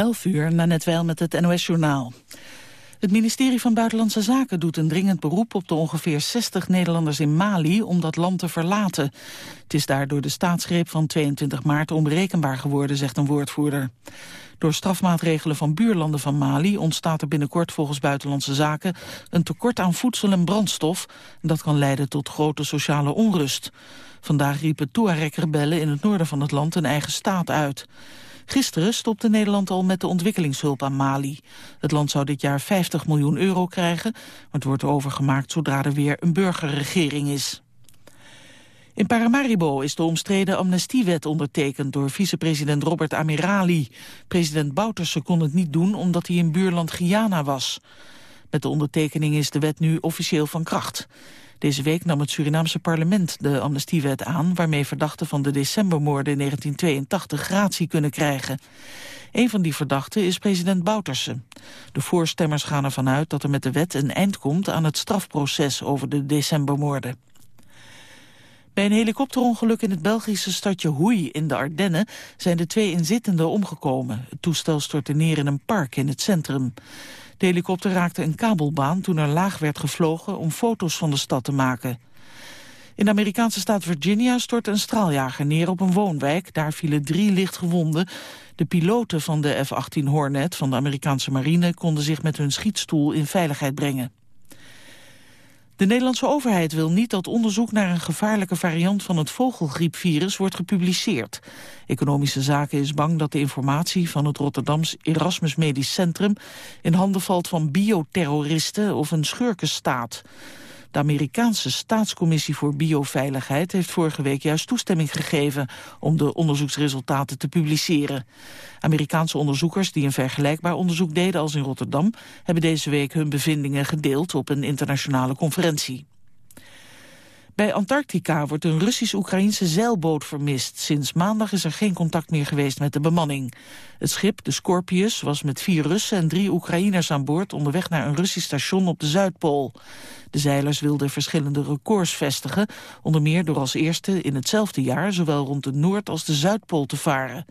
11 uur, na net wel met het NOS-journaal. Het ministerie van Buitenlandse Zaken doet een dringend beroep op de ongeveer 60 Nederlanders in Mali om dat land te verlaten. Het is daar door de staatsgreep van 22 maart onberekenbaar geworden, zegt een woordvoerder. Door strafmaatregelen van buurlanden van Mali ontstaat er binnenkort volgens Buitenlandse Zaken een tekort aan voedsel en brandstof. Dat kan leiden tot grote sociale onrust. Vandaag riepen Tuareg-rebellen in het noorden van het land een eigen staat uit. Gisteren stopte Nederland al met de ontwikkelingshulp aan Mali. Het land zou dit jaar 50 miljoen euro krijgen, maar het wordt overgemaakt zodra er weer een burgerregering is. In Paramaribo is de omstreden amnestiewet ondertekend door vicepresident Robert Amirali. President Bouterse kon het niet doen omdat hij in buurland Guyana was. Met de ondertekening is de wet nu officieel van kracht. Deze week nam het Surinaamse parlement de amnestiewet aan... waarmee verdachten van de decembermoorden in 1982 gratie kunnen krijgen. Een van die verdachten is president Bouterse. De voorstemmers gaan ervan uit dat er met de wet een eind komt... aan het strafproces over de decembermoorden. Bij een helikopterongeluk in het Belgische stadje Hoei in de Ardennen zijn de twee inzittenden omgekomen. Het toestel stortte neer in een park in het centrum. De helikopter raakte een kabelbaan toen er laag werd gevlogen om foto's van de stad te maken. In de Amerikaanse staat Virginia stortte een straaljager neer op een woonwijk. Daar vielen drie lichtgewonden. De piloten van de F-18 Hornet van de Amerikaanse marine konden zich met hun schietstoel in veiligheid brengen. De Nederlandse overheid wil niet dat onderzoek naar een gevaarlijke variant van het vogelgriepvirus wordt gepubliceerd. Economische Zaken is bang dat de informatie van het Rotterdams Erasmus Medisch Centrum in handen valt van bioterroristen of een schurkenstaat. De Amerikaanse Staatscommissie voor Bioveiligheid heeft vorige week juist toestemming gegeven om de onderzoeksresultaten te publiceren. Amerikaanse onderzoekers die een vergelijkbaar onderzoek deden als in Rotterdam hebben deze week hun bevindingen gedeeld op een internationale conferentie. Bij Antarctica wordt een Russisch-Oekraïnse zeilboot vermist. Sinds maandag is er geen contact meer geweest met de bemanning. Het schip, de Scorpius, was met vier Russen en drie Oekraïners aan boord... onderweg naar een Russisch station op de Zuidpool. De zeilers wilden verschillende records vestigen... onder meer door als eerste in hetzelfde jaar... zowel rond de Noord- als de Zuidpool te varen.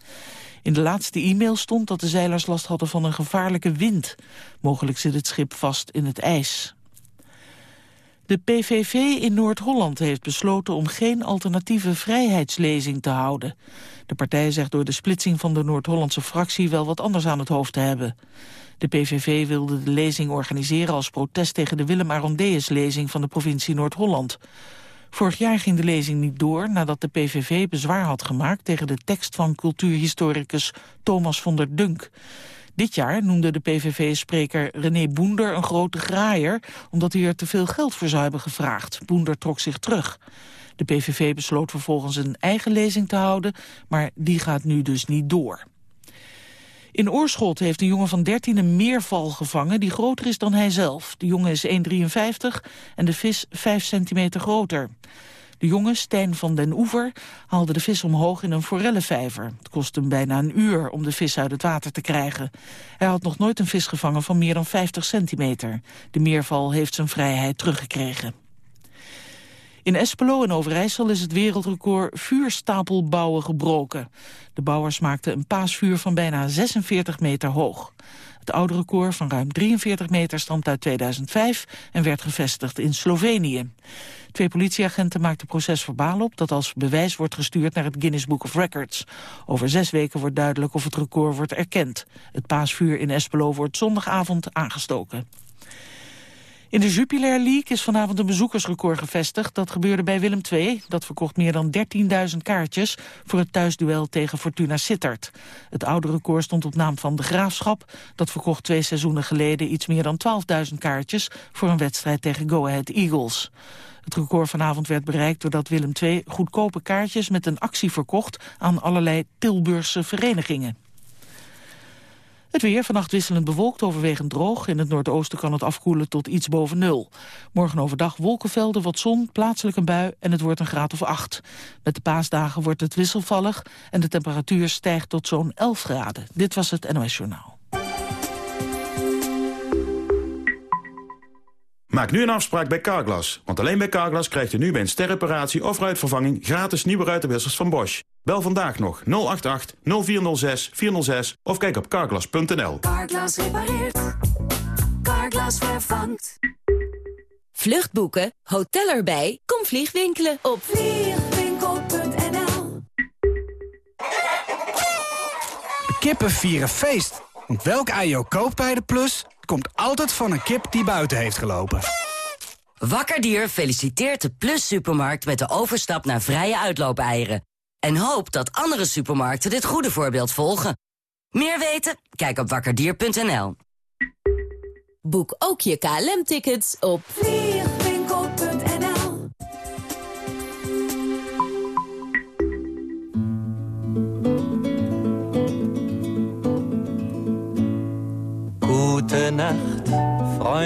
In de laatste e-mail stond dat de zeilers last hadden van een gevaarlijke wind. Mogelijk zit het schip vast in het ijs. De PVV in Noord-Holland heeft besloten om geen alternatieve vrijheidslezing te houden. De partij zegt door de splitsing van de Noord-Hollandse fractie wel wat anders aan het hoofd te hebben. De PVV wilde de lezing organiseren als protest tegen de Willem Arondeus-lezing van de provincie Noord-Holland. Vorig jaar ging de lezing niet door nadat de PVV bezwaar had gemaakt tegen de tekst van cultuurhistoricus Thomas von der Dunk. Dit jaar noemde de PVV-spreker René Boender een grote graaier... omdat hij er te veel geld voor zou hebben gevraagd. Boender trok zich terug. De PVV besloot vervolgens een eigen lezing te houden... maar die gaat nu dus niet door. In Oorschot heeft een jongen van 13 een meerval gevangen die groter is dan hij zelf. De jongen is 1,53 en de vis 5 centimeter groter. De jongen, Stijn van den Oever, haalde de vis omhoog in een forellenvijver. Het kostte hem bijna een uur om de vis uit het water te krijgen. Hij had nog nooit een vis gevangen van meer dan 50 centimeter. De meerval heeft zijn vrijheid teruggekregen. In Espelo in Overijssel is het wereldrecord vuurstapelbouwen gebroken. De bouwers maakten een paasvuur van bijna 46 meter hoog. Het oude record van ruim 43 meter stamt uit 2005 en werd gevestigd in Slovenië. Twee politieagenten maakten procesverbaal op dat als bewijs wordt gestuurd naar het Guinness Book of Records. Over zes weken wordt duidelijk of het record wordt erkend. Het paasvuur in Espelo wordt zondagavond aangestoken. In de Jupiler League is vanavond een bezoekersrecord gevestigd. Dat gebeurde bij Willem II. Dat verkocht meer dan 13.000 kaartjes voor het thuisduel tegen Fortuna Sittard. Het oude record stond op naam van de Graafschap. Dat verkocht twee seizoenen geleden iets meer dan 12.000 kaartjes... voor een wedstrijd tegen Go Ahead Eagles. Het record vanavond werd bereikt doordat Willem II goedkope kaartjes met een actie verkocht aan allerlei Tilburgse verenigingen. Het weer, vannacht wisselend bewolkt, overwegend droog. In het noordoosten kan het afkoelen tot iets boven nul. Morgen overdag wolkenvelden, wat zon, plaatselijk een bui en het wordt een graad of acht. Met de paasdagen wordt het wisselvallig en de temperatuur stijgt tot zo'n 11 graden. Dit was het NOS Journaal. Maak nu een afspraak bij Carglass. Want alleen bij Carglass krijgt u nu bij een sterreparatie of ruitvervanging... gratis nieuwe ruitenwissers van Bosch. Bel vandaag nog 088 0406 406 of kijk op carglass.nl. Carglass repareert. Carglass vervangt. Vluchtboeken, hotel erbij, kom vliegwinkelen op Vliegwinkel.nl Kippen vieren feest. Want welk ei je ook koopt bij de Plus... komt altijd van een kip die buiten heeft gelopen. Wakkerdier feliciteert de Plus Supermarkt met de overstap naar vrije uitloopeieren. En hoopt dat andere supermarkten dit goede voorbeeld volgen. Meer weten? Kijk op wakkerdier.nl. Boek ook je KLM-tickets op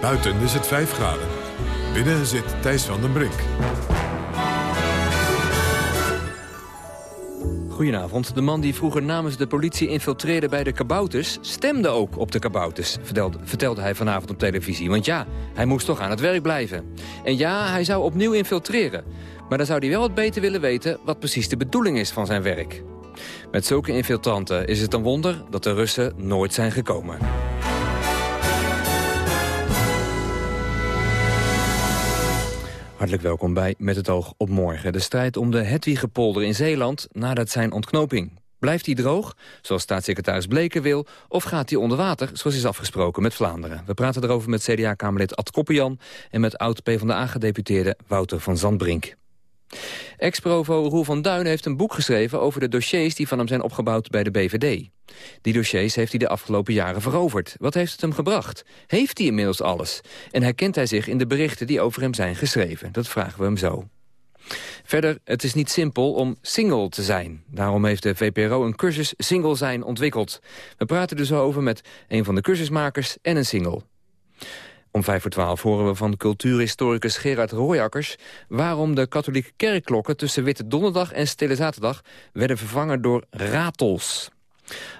Buiten is het 5 graden. Binnen zit Thijs van den Brink. Goedenavond. De man die vroeger namens de politie infiltreerde bij de kabouters... stemde ook op de kabouters, vertelde, vertelde hij vanavond op televisie. Want ja, hij moest toch aan het werk blijven. En ja, hij zou opnieuw infiltreren. Maar dan zou hij wel wat beter willen weten... wat precies de bedoeling is van zijn werk. Met zulke infiltranten is het een wonder dat de Russen nooit zijn gekomen. Hartelijk welkom bij Met het oog op morgen. De strijd om de Hedwigepolder in Zeeland nadat zijn ontknoping. Blijft die droog, zoals staatssecretaris Bleken wil... of gaat die onder water, zoals is afgesproken met Vlaanderen? We praten erover met CDA-kamerlid Ad Koppian... en met oud-PVDA-gedeputeerde Wouter van Zandbrink. Ex-provo Roel van Duin heeft een boek geschreven over de dossiers die van hem zijn opgebouwd bij de BVD. Die dossiers heeft hij de afgelopen jaren veroverd. Wat heeft het hem gebracht? Heeft hij inmiddels alles? En herkent hij zich in de berichten die over hem zijn geschreven? Dat vragen we hem zo. Verder, het is niet simpel om single te zijn. Daarom heeft de VPRO een cursus single zijn ontwikkeld. We praten zo over met een van de cursusmakers en een single. Om vijf voor twaalf horen we van cultuurhistoricus Gerard Rooijakkers... waarom de katholieke kerkklokken tussen Witte Donderdag en Stille Zaterdag... werden vervangen door ratels.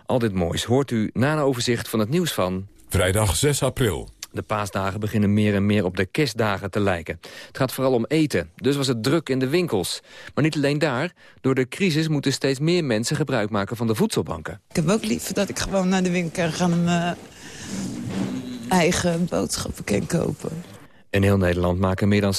Al dit moois hoort u na een overzicht van het nieuws van... Vrijdag 6 april. De paasdagen beginnen meer en meer op de kerstdagen te lijken. Het gaat vooral om eten, dus was het druk in de winkels. Maar niet alleen daar. Door de crisis moeten steeds meer mensen gebruik maken van de voedselbanken. Ik heb ook liever dat ik gewoon naar de winkel kan gaan en mijn eigen boodschappen kan kopen. In heel Nederland maken meer dan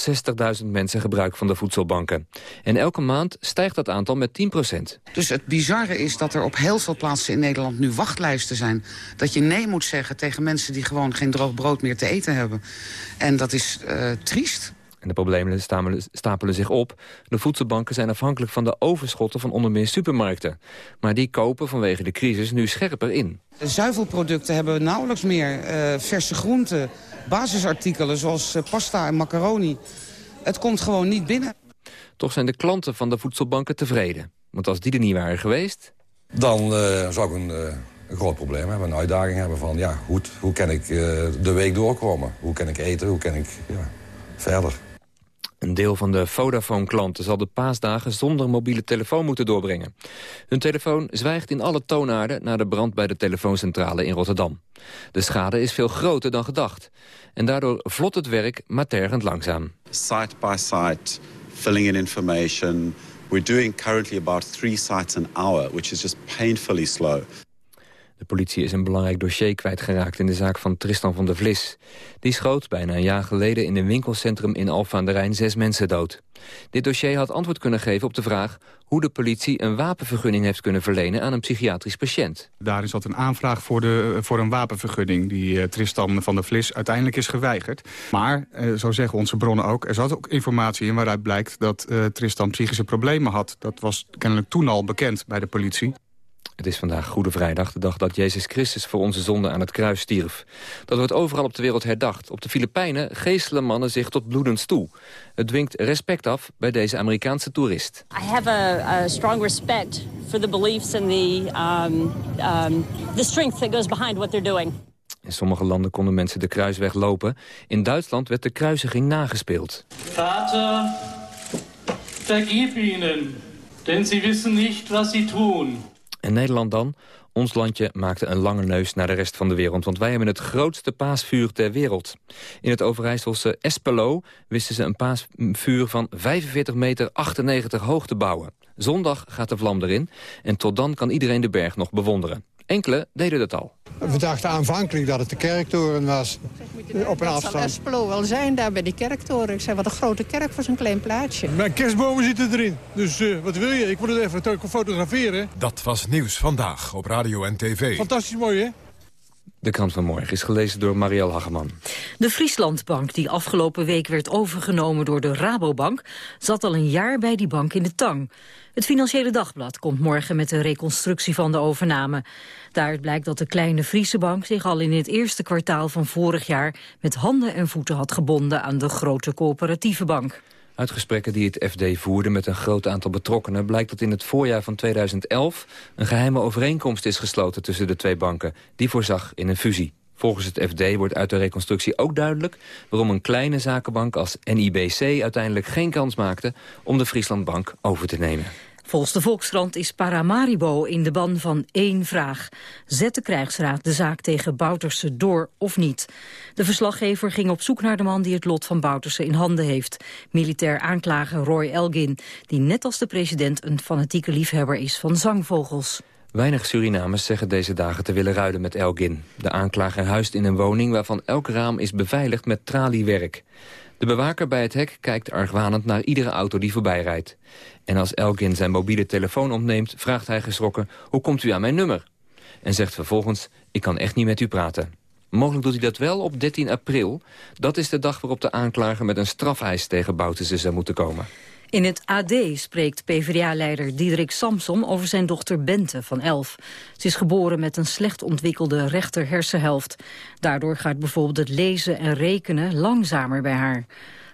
60.000 mensen gebruik van de voedselbanken. En elke maand stijgt dat aantal met 10% Dus het bizarre is dat er op heel veel plaatsen in Nederland nu wachtlijsten zijn. Dat je nee moet zeggen tegen mensen die gewoon geen droog brood meer te eten hebben. En dat is uh, triest. En de problemen stapelen, stapelen zich op. De voedselbanken zijn afhankelijk van de overschotten van onder meer supermarkten. Maar die kopen vanwege de crisis nu scherper in. De zuivelproducten hebben nauwelijks meer. Uh, verse groenten, basisartikelen zoals uh, pasta en macaroni. Het komt gewoon niet binnen. Toch zijn de klanten van de voedselbanken tevreden. Want als die er niet waren geweest... Dan uh, zou ik een, een, groot probleem hebben, een uitdaging hebben van... ja, hoe, hoe kan ik de week doorkomen? Hoe kan ik eten? Hoe kan ik ja, verder? Een deel van de Vodafone-klanten zal de paasdagen zonder mobiele telefoon moeten doorbrengen. Hun telefoon zwijgt in alle toonaarden na de brand bij de telefooncentrale in Rotterdam. De schade is veel groter dan gedacht. En daardoor vlot het werk maar tergend langzaam. Site by site, filling in information. We're doing currently about three sites an hour, which is just painfully slow. De politie is een belangrijk dossier kwijtgeraakt in de zaak van Tristan van der Vlis. Die schoot bijna een jaar geleden in een winkelcentrum in Alphen aan de Rijn zes mensen dood. Dit dossier had antwoord kunnen geven op de vraag hoe de politie een wapenvergunning heeft kunnen verlenen aan een psychiatrisch patiënt. Daarin zat een aanvraag voor, de, voor een wapenvergunning die uh, Tristan van der Vlis uiteindelijk is geweigerd. Maar, uh, zo zeggen onze bronnen ook, er zat ook informatie in waaruit blijkt dat uh, Tristan psychische problemen had. Dat was kennelijk toen al bekend bij de politie. Het is vandaag Goede Vrijdag, de dag dat Jezus Christus voor onze zonde aan het kruis stierf. Dat wordt overal op de wereld herdacht. Op de Filipijnen geestelen mannen zich tot bloedens toe. Het dwingt respect af bij deze Amerikaanse toerist. I have a, a strong respect for the beliefs and the, um, um, the strength that goes behind what they're doing. In sommige landen konden mensen de kruisweg lopen. In Duitsland werd de kruisiging nagespeeld. Vater, vergib ihnen, denn sie wissen nicht, was sie tun. En Nederland dan? Ons landje maakte een lange neus naar de rest van de wereld... want wij hebben het grootste paasvuur ter wereld. In het Overijsselse Espelo wisten ze een paasvuur van 45 meter 98 hoog te bouwen. Zondag gaat de vlam erin en tot dan kan iedereen de berg nog bewonderen. Enkele deden dat al. We dachten aanvankelijk dat het de kerktoren was, op een Dat afstand. zal Espelo wel zijn, daar bij die kerktoren. Ik zei, wat een grote kerk voor zo'n klein plaatsje. Mijn kerstbomen zitten erin, dus eh, wat wil je? Ik wil het even to- fotograferen. Dat was Nieuws Vandaag op Radio en TV. Fantastisch mooi, hè? De krant van morgen is gelezen door Marielle Hageman. De Frieslandbank, die afgelopen week werd overgenomen door de Rabobank... zat al een jaar bij die bank in de tang. Het Financiële Dagblad komt morgen met de reconstructie van de overname. Daaruit blijkt dat de kleine Friese bank zich al in het eerste kwartaal van vorig jaar... met handen en voeten had gebonden aan de grote coöperatieve bank. Uit gesprekken die het FD voerde met een groot aantal betrokkenen... blijkt dat in het voorjaar van 2011 een geheime overeenkomst is gesloten tussen de twee banken. Die voorzag in een fusie. Volgens het FD wordt uit de reconstructie ook duidelijk... waarom een kleine zakenbank als NIBC uiteindelijk geen kans maakte... om de Frieslandbank over te nemen. Volgens de Volkskrant is Paramaribo in de ban van één vraag. Zet de krijgsraad de zaak tegen Bouterse door of niet? De verslaggever ging op zoek naar de man die het lot van Bouterse in handen heeft. Militair aanklager Roy Elgin, die net als de president een fanatieke liefhebber is van zangvogels. Weinig Surinamers zeggen deze dagen te willen ruilen met Elgin. De aanklager huist in een woning waarvan elk raam is beveiligd met traliewerk. De bewaker bij het hek kijkt argwanend naar iedere auto die voorbij rijdt. En als Elgin zijn mobiele telefoon opneemt, vraagt hij geschrokken... hoe komt u aan mijn nummer? En zegt vervolgens, ik kan echt niet met u praten. Mogelijk doet hij dat wel op 13 april. Dat is de dag waarop de aanklager met een strafeis tegen Bouterse zou moeten komen. In het AD spreekt PvdA-leider Diederik Samsom over zijn dochter Bente van 11. Ze is geboren met een slecht ontwikkelde rechter hersenhelft. Daardoor gaat bijvoorbeeld het lezen en rekenen langzamer bij haar.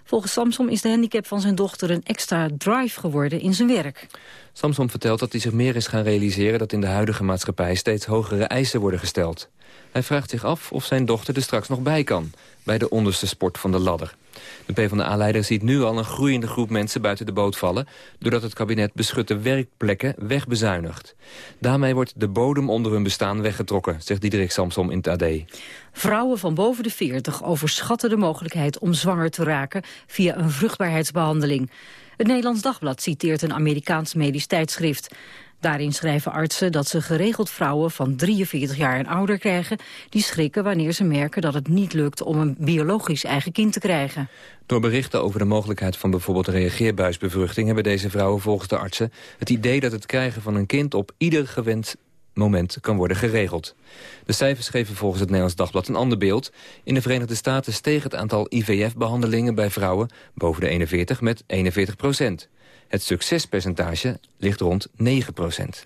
Volgens Samsom is de handicap van zijn dochter een extra drive geworden in zijn werk. Samson vertelt dat hij zich meer is gaan realiseren... dat in de huidige maatschappij steeds hogere eisen worden gesteld. Hij vraagt zich af of zijn dochter er straks nog bij kan... bij de onderste sport van de ladder. De PvdA-leider ziet nu al een groeiende groep mensen buiten de boot vallen... doordat het kabinet beschutte werkplekken wegbezuinigt. Daarmee wordt de bodem onder hun bestaan weggetrokken... zegt Diederik Samsom in het AD. Vrouwen van boven de 40 overschatten de mogelijkheid om zwanger te raken via een vruchtbaarheidsbehandeling. Het Nederlands Dagblad citeert een Amerikaans medisch tijdschrift. Daarin schrijven artsen dat ze geregeld vrouwen van 43 jaar en ouder krijgen... die schrikken wanneer ze merken dat het niet lukt om een biologisch eigen kind te krijgen. Door berichten over de mogelijkheid van bijvoorbeeld reageerbuisbevruchting... hebben deze vrouwen volgens de artsen het idee dat het krijgen van een kind... op ieder gewend moment kan worden geregeld. De cijfers geven volgens het Nederlands Dagblad een ander beeld. In de Verenigde Staten steeg het aantal IVF-behandelingen bij vrouwen boven de 41 met 41 procent. Het succespercentage ligt rond 9 procent.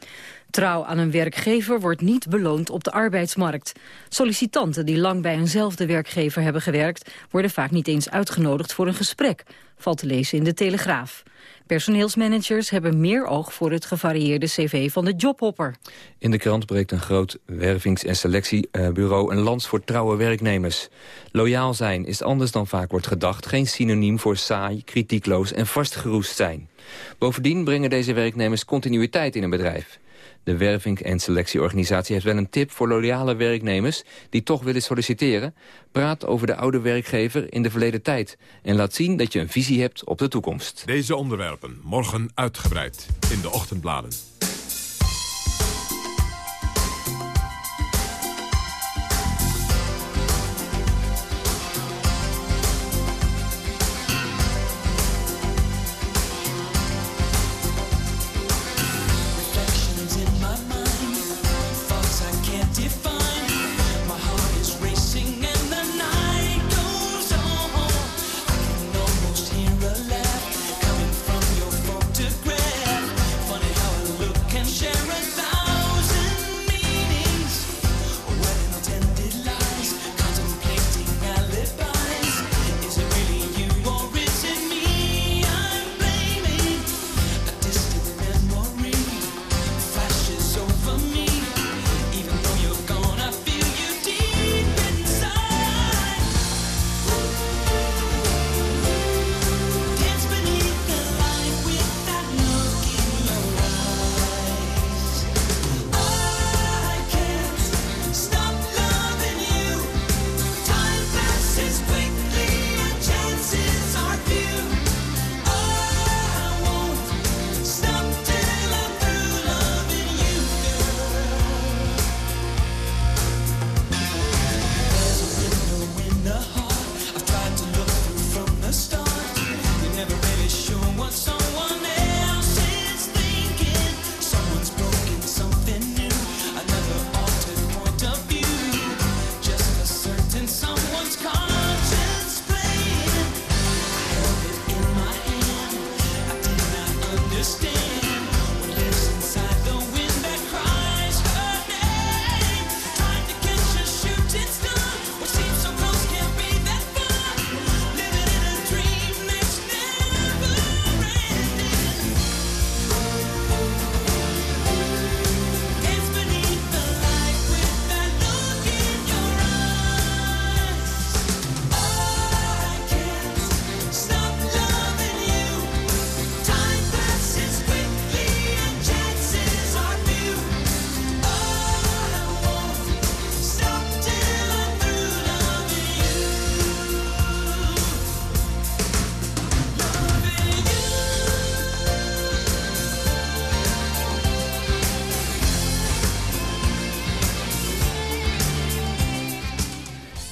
Trouw aan een werkgever wordt niet beloond op de arbeidsmarkt. Sollicitanten die lang bij eenzelfde werkgever hebben gewerkt... worden vaak niet eens uitgenodigd voor een gesprek, valt te lezen in de Telegraaf. Personeelsmanagers hebben meer oog voor het gevarieerde cv van de jobhopper. In de krant breekt een groot wervings- en selectiebureau een lans voor trouwe werknemers. Loyaal zijn is anders dan vaak wordt gedacht geen synoniem voor saai, kritiekloos en vastgeroest zijn. Bovendien brengen deze werknemers continuïteit in een bedrijf. De werving- en selectieorganisatie heeft wel een tip voor loyale werknemers die toch willen solliciteren. Praat over de oude werkgever in de verleden tijd en laat zien dat je een visie hebt op de toekomst. Deze onderwerpen morgen uitgebreid in de ochtendbladen.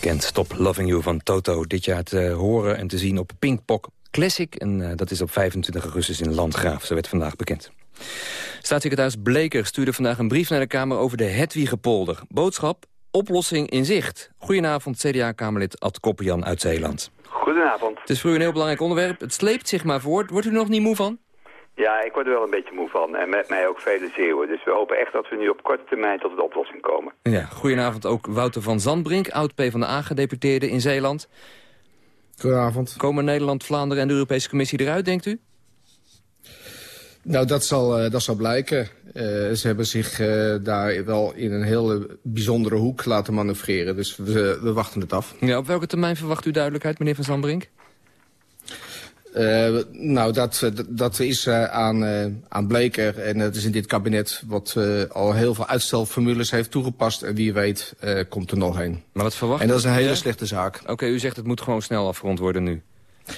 Bekend. Stop Loving You van Toto. Dit jaar te horen en te zien op Pinkpok Classic. En uh, dat is op 25 augustus in Landgraaf. Zo werd vandaag bekend. Staatssecretaris Bleker stuurde vandaag een brief naar de Kamer over de Hedwiegepolder. Boodschap, oplossing in zicht. Goedenavond, CDA-Kamerlid Ad Koppian uit Zeeland. Goedenavond. Het is voor u een heel belangrijk onderwerp. Het sleept zich maar voort. Wordt u er nog niet moe van? Ja, ik word er wel een beetje moe van. En met mij ook vele zeeuwen. Dus we hopen echt dat we nu op korte termijn tot een oplossing komen. Ja, goedenavond ook Wouter van Zandbrink, oud-PVDA-gedeputeerde in Zeeland. Goedenavond. Komen Nederland, Vlaanderen en de Europese Commissie eruit, denkt u? Nou, dat zal, uh, dat zal blijken. Uh, ze hebben zich uh, daar wel in een hele bijzondere hoek laten manoeuvreren. Dus we, we wachten het af. Ja, op welke termijn verwacht u duidelijkheid, meneer Van Zandbrink? Uh, nou, dat, dat is uh, aan, aan Bleker. En dat is in dit kabinet wat al heel veel uitstelformules heeft toegepast. En wie weet komt er nog een. Maar wat verwacht En dat is een hele ja? slechte zaak. Oké, okay, u zegt het moet gewoon snel afgerond worden nu.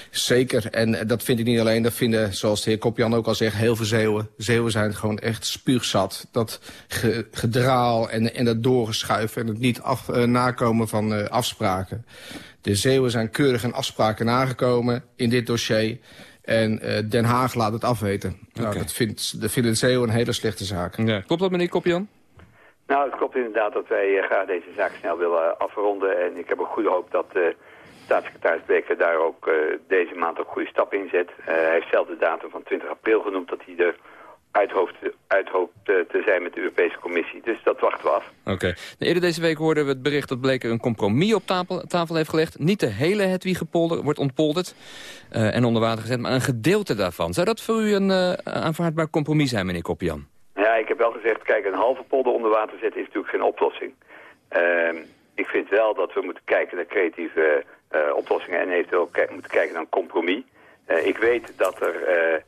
Zeker, en dat vind ik niet alleen. Dat vinden, zoals de heer Kopjan ook al zegt, heel veel Zeeuwen. Zeeuwen zijn gewoon echt spuugzat. Dat ge, gedraal en, en dat doorgeschuiven en het niet af, uh, nakomen van uh, afspraken. De Zeeuwen zijn keurig aan afspraken nagekomen in dit dossier. En uh, Den Haag laat het afweten. Okay. Nou, dat vindt, dat vinden de Zeeuwen een hele slechte zaak. Ja. Klopt dat, meneer Kopjan? Nou, het klopt inderdaad dat wij graag deze zaak snel willen afronden. En ik heb een goede hoop dat staatssecretaris Bleker daar ook uh, deze maand ook goede stappen in zet. Uh, hij heeft zelf de datum van 20 april genoemd dat hij er uit hoopt, uit hoopt uh, te zijn met de Europese Commissie. Dus dat wachten we af. Oké. Okay. Eerder deze week hoorden we het bericht dat Bleker een compromis op tafel, tafel heeft gelegd. Niet de hele Hedwiegepolder wordt ontpolderd en onder water gezet, maar een gedeelte daarvan. Zou dat voor u een aanvaardbaar compromis zijn, meneer Koppian? Ja, ik heb wel gezegd, kijk, een halve polder onder water zetten is natuurlijk geen oplossing. Ehm, ik vind wel dat we moeten kijken naar creatieve uh, oplossingen en eventueel moeten kijken naar een compromis. Uh, ik weet dat er uh,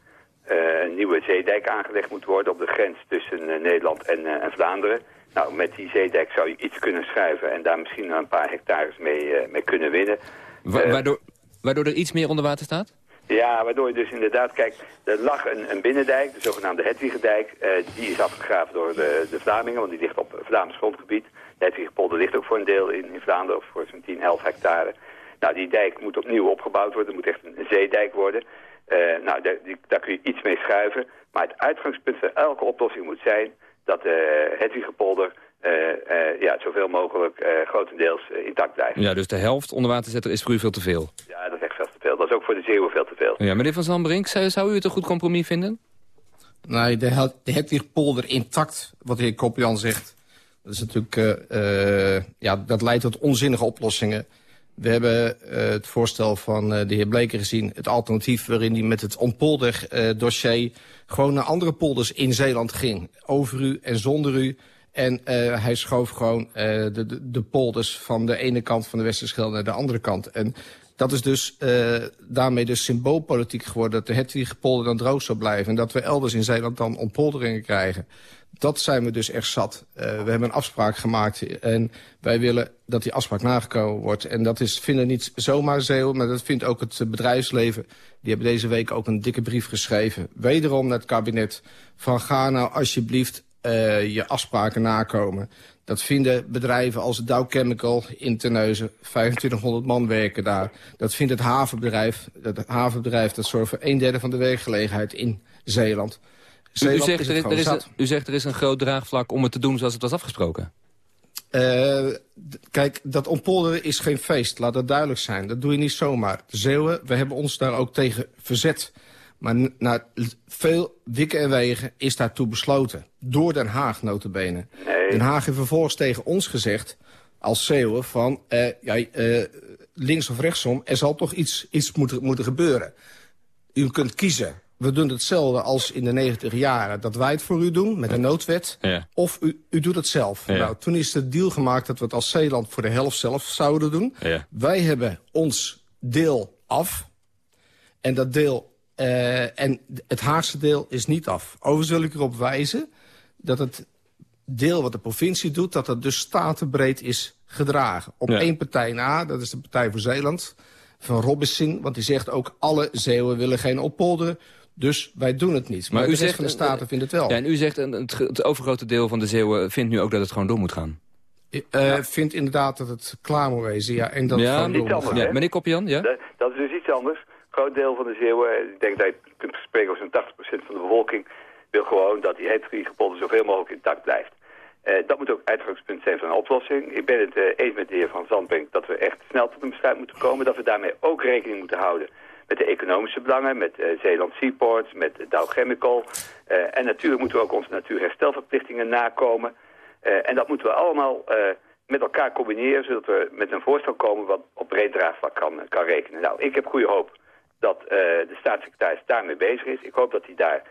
een nieuwe zeedijk aangelegd moet worden op de grens tussen Nederland en, en, Vlaanderen. Nou, met die zeedijk zou je iets kunnen schuiven en daar misschien een paar hectares mee, mee kunnen winnen. Wa waardoor, waardoor er iets meer onder water staat? Ja, waardoor je dus inderdaad, kijk, er lag een, een binnendijk, de zogenaamde Hedwiggedijk. die is afgegraven door de, de Vlamingen, want die ligt op Vlaams grondgebied. De Hedwiggepolder ligt ook voor een deel in, in Vlaanderen, of voor zo'n 10, 11 hectare. Nou, die dijk moet opnieuw opgebouwd worden. Het moet echt een zeedijk worden. Uh, nou, daar, die, daar kun je iets mee schuiven. Maar het uitgangspunt van elke oplossing moet zijn dat de uh, Hedwigepolder uh, uh, ja, zoveel mogelijk uh, grotendeels intact blijft. Ja, dus de helft onder water zetten is voor u veel te veel? Ja, dat is echt veel te veel. Dat is ook voor de Zeeuwen veel te veel. Ja, meneer Van Zandbrink, zou, zou u het een goed compromis vinden? Nee, de, de Hedwigpolder intact, wat de heer Kopjan zegt... dat is natuurlijk, ja, dat leidt tot onzinnige oplossingen... We hebben uh, het voorstel van de heer Bleker gezien. Het alternatief waarin hij met het ontpolder-dossier... Gewoon naar andere polders in Zeeland ging. Over u en zonder u. En hij schoof gewoon de, de, de, polders van de ene kant van de Westerschelde naar de andere kant. En dat is dus daarmee dus symboolpolitiek geworden... dat de Hedwigepolder dan droog zou blijven... en dat we elders in Zeeland dan ontpolderingen krijgen. Dat zijn we dus echt zat. Uh, we hebben een afspraak gemaakt en wij willen dat die afspraak nagekomen wordt. En dat is, vinden niet zomaar Zeeuwen, maar dat vindt ook het bedrijfsleven. Die hebben deze week ook een dikke brief geschreven. Wederom naar het kabinet van ga nou alsjeblieft uh, je afspraken nakomen. Dat vinden bedrijven als Dow Chemical in Terneuzen. 2500 man werken daar. Dat vindt het havenbedrijf. Het havenbedrijf dat zorgt voor een derde van de werkgelegenheid in Zeeland. U, u, zegt er is, er is een, u zegt er is een groot draagvlak om het te doen zoals het was afgesproken. Uh, kijk, dat ontpolderen is geen feest. Laat dat duidelijk zijn. Dat doe je niet zomaar. De Zeeuwen, we hebben ons daar ook tegen verzet. Maar na veel wikken en wegen is daartoe besloten. Door Den Haag, notabene. Nee. Den Haag heeft vervolgens tegen ons gezegd, als Zeeuwen, van uh, ja, uh, links of rechtsom, er zal toch iets, iets moeten, moeten gebeuren. U kunt kiezen we doen hetzelfde als in de 90 jaren. Dat wij het voor u doen, met een noodwet. Ja. Of u, u doet het zelf. Ja. Nou, toen is de deal gemaakt dat we het als Zeeland voor de helft zelf zouden doen. Ja. Wij hebben ons deel af. En dat deel, uh, en het Haagse deel is niet af. Overigens wil ik erop wijzen dat het deel wat de provincie doet... dat dat dus statenbreed is gedragen. Op één partij na, dat is de Partij voor Zeeland van Robinson. Want die zegt ook alle Zeeuwen willen geen oppolderen. Dus wij doen het niet. Maar, maar u zegt van de Staten vindt het wel. Ja, en u zegt het, het overgrote deel van de Zeeuwen vindt nu ook dat het gewoon door moet gaan. uh, vind inderdaad dat het klaar moet wezen. Ja, en dat ja, niet anders, ja. Meneer Kopjan, ja? Dat, dat, is dus iets anders. Een groot deel van de Zeeuwen, ik denk dat je kunt spreken over zo'n 80% van de bevolking, wil gewoon dat die heterogene zoveel mogelijk intact blijft. Uh, dat moet ook uitgangspunt zijn van een oplossing. Ik ben het uh, eens met de heer Van Zandbank dat we echt snel tot een besluit moeten komen. Dat we daarmee ook rekening moeten houden met de economische belangen, met uh, Zeeland Seaports, met Dow Chemical. en natuurlijk moeten we ook onze natuurherstelverplichtingen nakomen. en dat moeten we allemaal met elkaar combineren, zodat we met een voorstel komen wat op breed draagvlak kan, kan rekenen. Nou, ik heb goede hoop dat de staatssecretaris daarmee bezig is. Ik hoop dat hij daar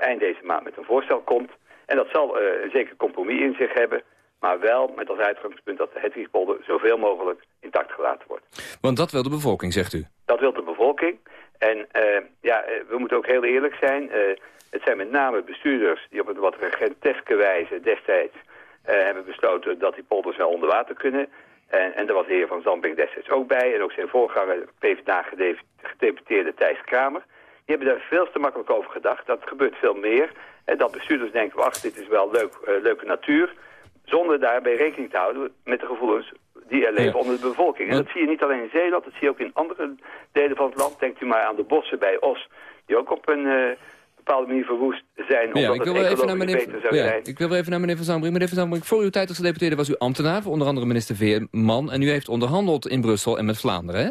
eind deze maand met een voorstel komt. En dat zal een zeker compromis in zich hebben. Maar wel met als uitgangspunt dat de Hedwigpolder zoveel mogelijk intact gelaten wordt. Want dat wil de bevolking, zegt u? Dat wil de bevolking. En uh, ja, we moeten ook heel eerlijk zijn. Uh, het zijn met name bestuurders die op een wat regenteske wijze destijds hebben besloten dat die polders wel onder water kunnen. En, en daar was de heer Van Zandbeek destijds ook bij. En ook zijn voorganger, PvdA-gedeputeerde Thijs Kramer. Die hebben daar veel te makkelijk over gedacht. Dat gebeurt veel meer. En dat bestuurders denken, wacht, dit is wel leuk, leuke natuur. Zonder daarbij rekening te houden met de gevoelens die er leven onder de bevolking. En dat zie je niet alleen in Zeeland, dat zie je ook in andere delen van het land. Denkt u maar aan de bossen bij Os, die ook op een uh, bepaalde manier verwoest zijn. Omdat ja, ik wil wel even naar meneer, beter zou ja, zijn. Ik wil wel even naar meneer Van Zandbrink. Meneer Van Zandbrink, voor uw tijd als gedeputeerde was u ambtenaar... voor onder andere minister Veerman. En u heeft onderhandeld in Brussel en met Vlaanderen, hè?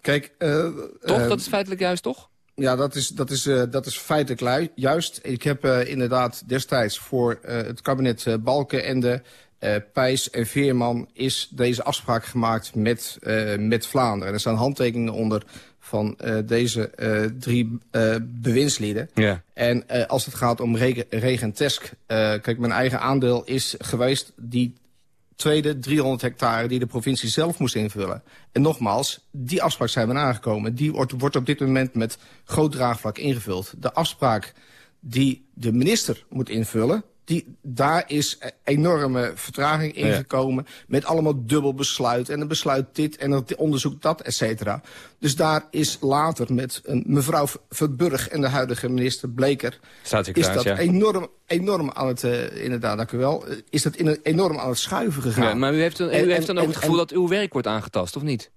Kijk, uh, Toch? dat is feitelijk juist, toch? Ja, dat is, dat is, uh, dat is feitelijk juist. Ik heb uh, inderdaad destijds voor uh, het kabinet uh, Balkenende, uh, Pijs en Veerman... is deze afspraak gemaakt met, met Vlaanderen. Er staan handtekeningen onder van deze drie bewindslieden. Ja. En als het gaat om regen, regentesk... Kijk, mijn eigen aandeel is geweest... die tweede 300 hectare die de provincie zelf moest invullen. En nogmaals, die afspraak zijn we nagekomen. Die wordt, wordt op dit moment met groot draagvlak ingevuld. De afspraak die de minister moet invullen... Die, daar is enorme vertraging ingekomen ja. met allemaal dubbel besluit. En een besluit dit en een onderzoek dat, et cetera. Dus daar is later met een mevrouw Verburg en de huidige minister Bleker... is dat ja. enorm, enorm aan het, uh, inderdaad, dank u wel... is dat in een, enorm aan het schuiven gegaan. Ja, maar u heeft, u heeft dan ook en, het gevoel en, dat uw werk wordt aangetast, of niet?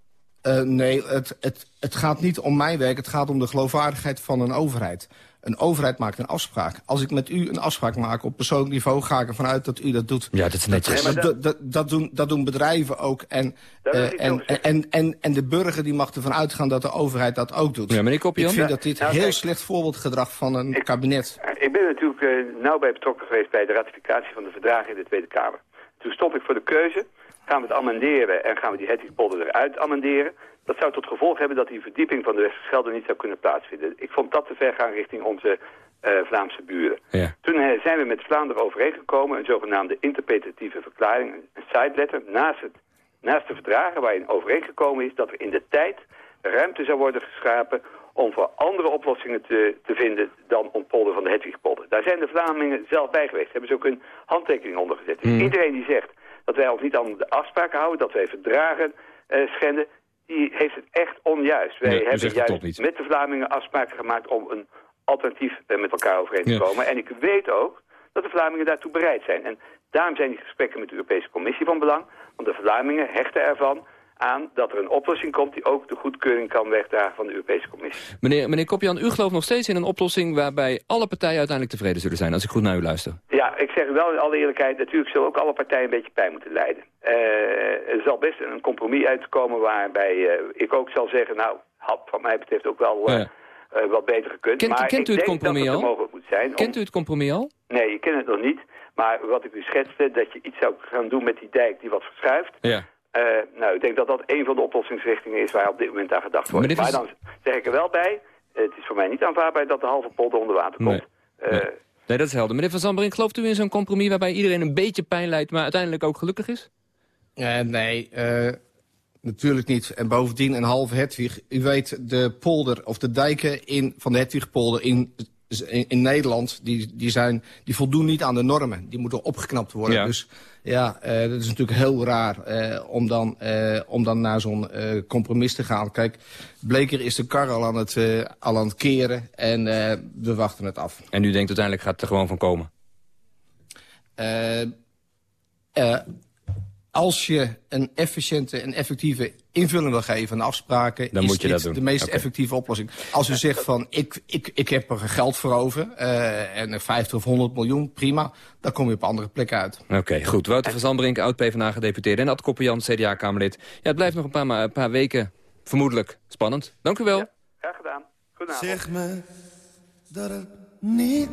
Uh, nee, het, het, het gaat niet om mijn werk, het gaat om de geloofwaardigheid van een overheid. Een overheid maakt een afspraak. Als ik met u een afspraak maak op persoonlijk niveau... ga ik ervan uit dat u dat doet. Ja, dat is netjes. Dat, dat, dat, dat, doen, dat doen bedrijven ook. En, uh, en, en, en, en de burger die mag ervan uitgaan dat de overheid dat ook doet. Ja, meneer Koppian? Ik vind dat dit nou, heel kijk, slecht voorbeeldgedrag van een ik, kabinet. Ik ben natuurlijk uh, nauw bij betrokken geweest... bij de ratificatie van de verdragen in de Tweede Kamer. Toen stond ik voor de keuze... gaan we het amenderen en gaan we die Hettispolder eruit amenderen... Dat zou tot gevolg hebben dat die verdieping van de Westerschelde niet zou kunnen plaatsvinden. Ik vond dat te ver gaan richting onze uh, Vlaamse buren. Ja. Toen uh, zijn we met Vlaanderen overeengekomen, een zogenaamde interpretatieve verklaring, een sideletter, naast, het, naast de verdragen waarin overeengekomen is dat er in de tijd ruimte zou worden geschapen om voor andere oplossingen te, te vinden dan ontpolder van de Hedwigpolder. Daar zijn de Vlamingen zelf bij geweest, hebben ze ook een handtekening onder gezet. Dus Hmm. iedereen die zegt dat wij ons niet aan de afspraken houden, dat wij verdragen uh, schenden, die heeft het echt onjuist. Wij hebben juist niet. met de Vlamingen afspraken gemaakt om een alternatief eh, met elkaar overeen te Ja. komen. En ik weet ook dat de Vlamingen daartoe bereid zijn. En daarom zijn die gesprekken met de Europese Commissie van belang. Want de Vlamingen hechten ervan aan dat er een oplossing komt... die ook de goedkeuring kan wegdragen van de Europese Commissie. Meneer, meneer Kopjan, u gelooft nog steeds in een oplossing... waarbij alle partijen uiteindelijk tevreden zullen zijn, als ik goed naar u luister. Ja, ik zeg wel in alle eerlijkheid... natuurlijk zullen ook alle partijen een beetje pijn moeten lijden. Eh, er zal best een compromis uitkomen waarbij eh, ik ook zal zeggen... nou, had wat mij betreft ook wel... eh, Ja. wat beter gekund. Kent- maar kent u het denk compromis dat het al? moet zijn. om- Kent u het compromis al? Nee, ik ken het nog niet. Maar wat ik u schetste, dat je iets zou gaan doen met die dijk die wat verschuift. Ja. Eh, nou, ik denk dat dat een van de oplossingsrichtingen is waar op dit moment aan gedacht wordt. Maar Van- dan zeg ik er wel bij, het is voor mij niet aanvaardbaar dat de halve polder onder water komt. Eh, Nee. Nee, dat is helder. Meneer Van Zandbrink, gelooft u in zo'n compromis... waarbij iedereen een beetje pijn lijdt, maar uiteindelijk ook gelukkig is? Uh, nee, uh, natuurlijk niet. En bovendien een halve Hedwig. U weet, de polder of de dijken in, van de Hedwigpolder in, in, in Nederland... Die, die, zijn, die voldoen niet aan de normen. Die moeten opgeknapt worden. Ja. Dus ja, uh, dat is natuurlijk heel raar uh, om, dan, uh, om dan naar zo'n compromis te gaan. Kijk, Bleker is de kar al aan het, al aan het keren en we wachten het af. En u denkt uiteindelijk gaat het er gewoon van komen? Als je een efficiënte en effectieve invulling wil geven aan afspraken... Dan is moet je dit dat doen. de meest effectieve oplossing. Als u zegt van, ik, ik, ik heb er geld voor over... eh, en 50 of 100 miljoen, prima... dan kom je op andere plekken uit. Oké, goed. Wouter van Zandbrink, oud-PVDA-gedeputeerde... en Ad Koppenjan, CDA-Kamerlid. Ja, het blijft nog een paar, ma- een paar weken vermoedelijk spannend. Dank u wel. Graag gedaan. Goedenavond. Zeg me dat het niet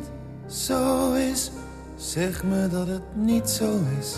zo is. Zeg me dat het niet zo is.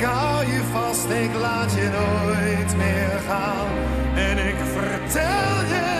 ik hou je vast, ik laat je nooit meer gaan. En ik vertel je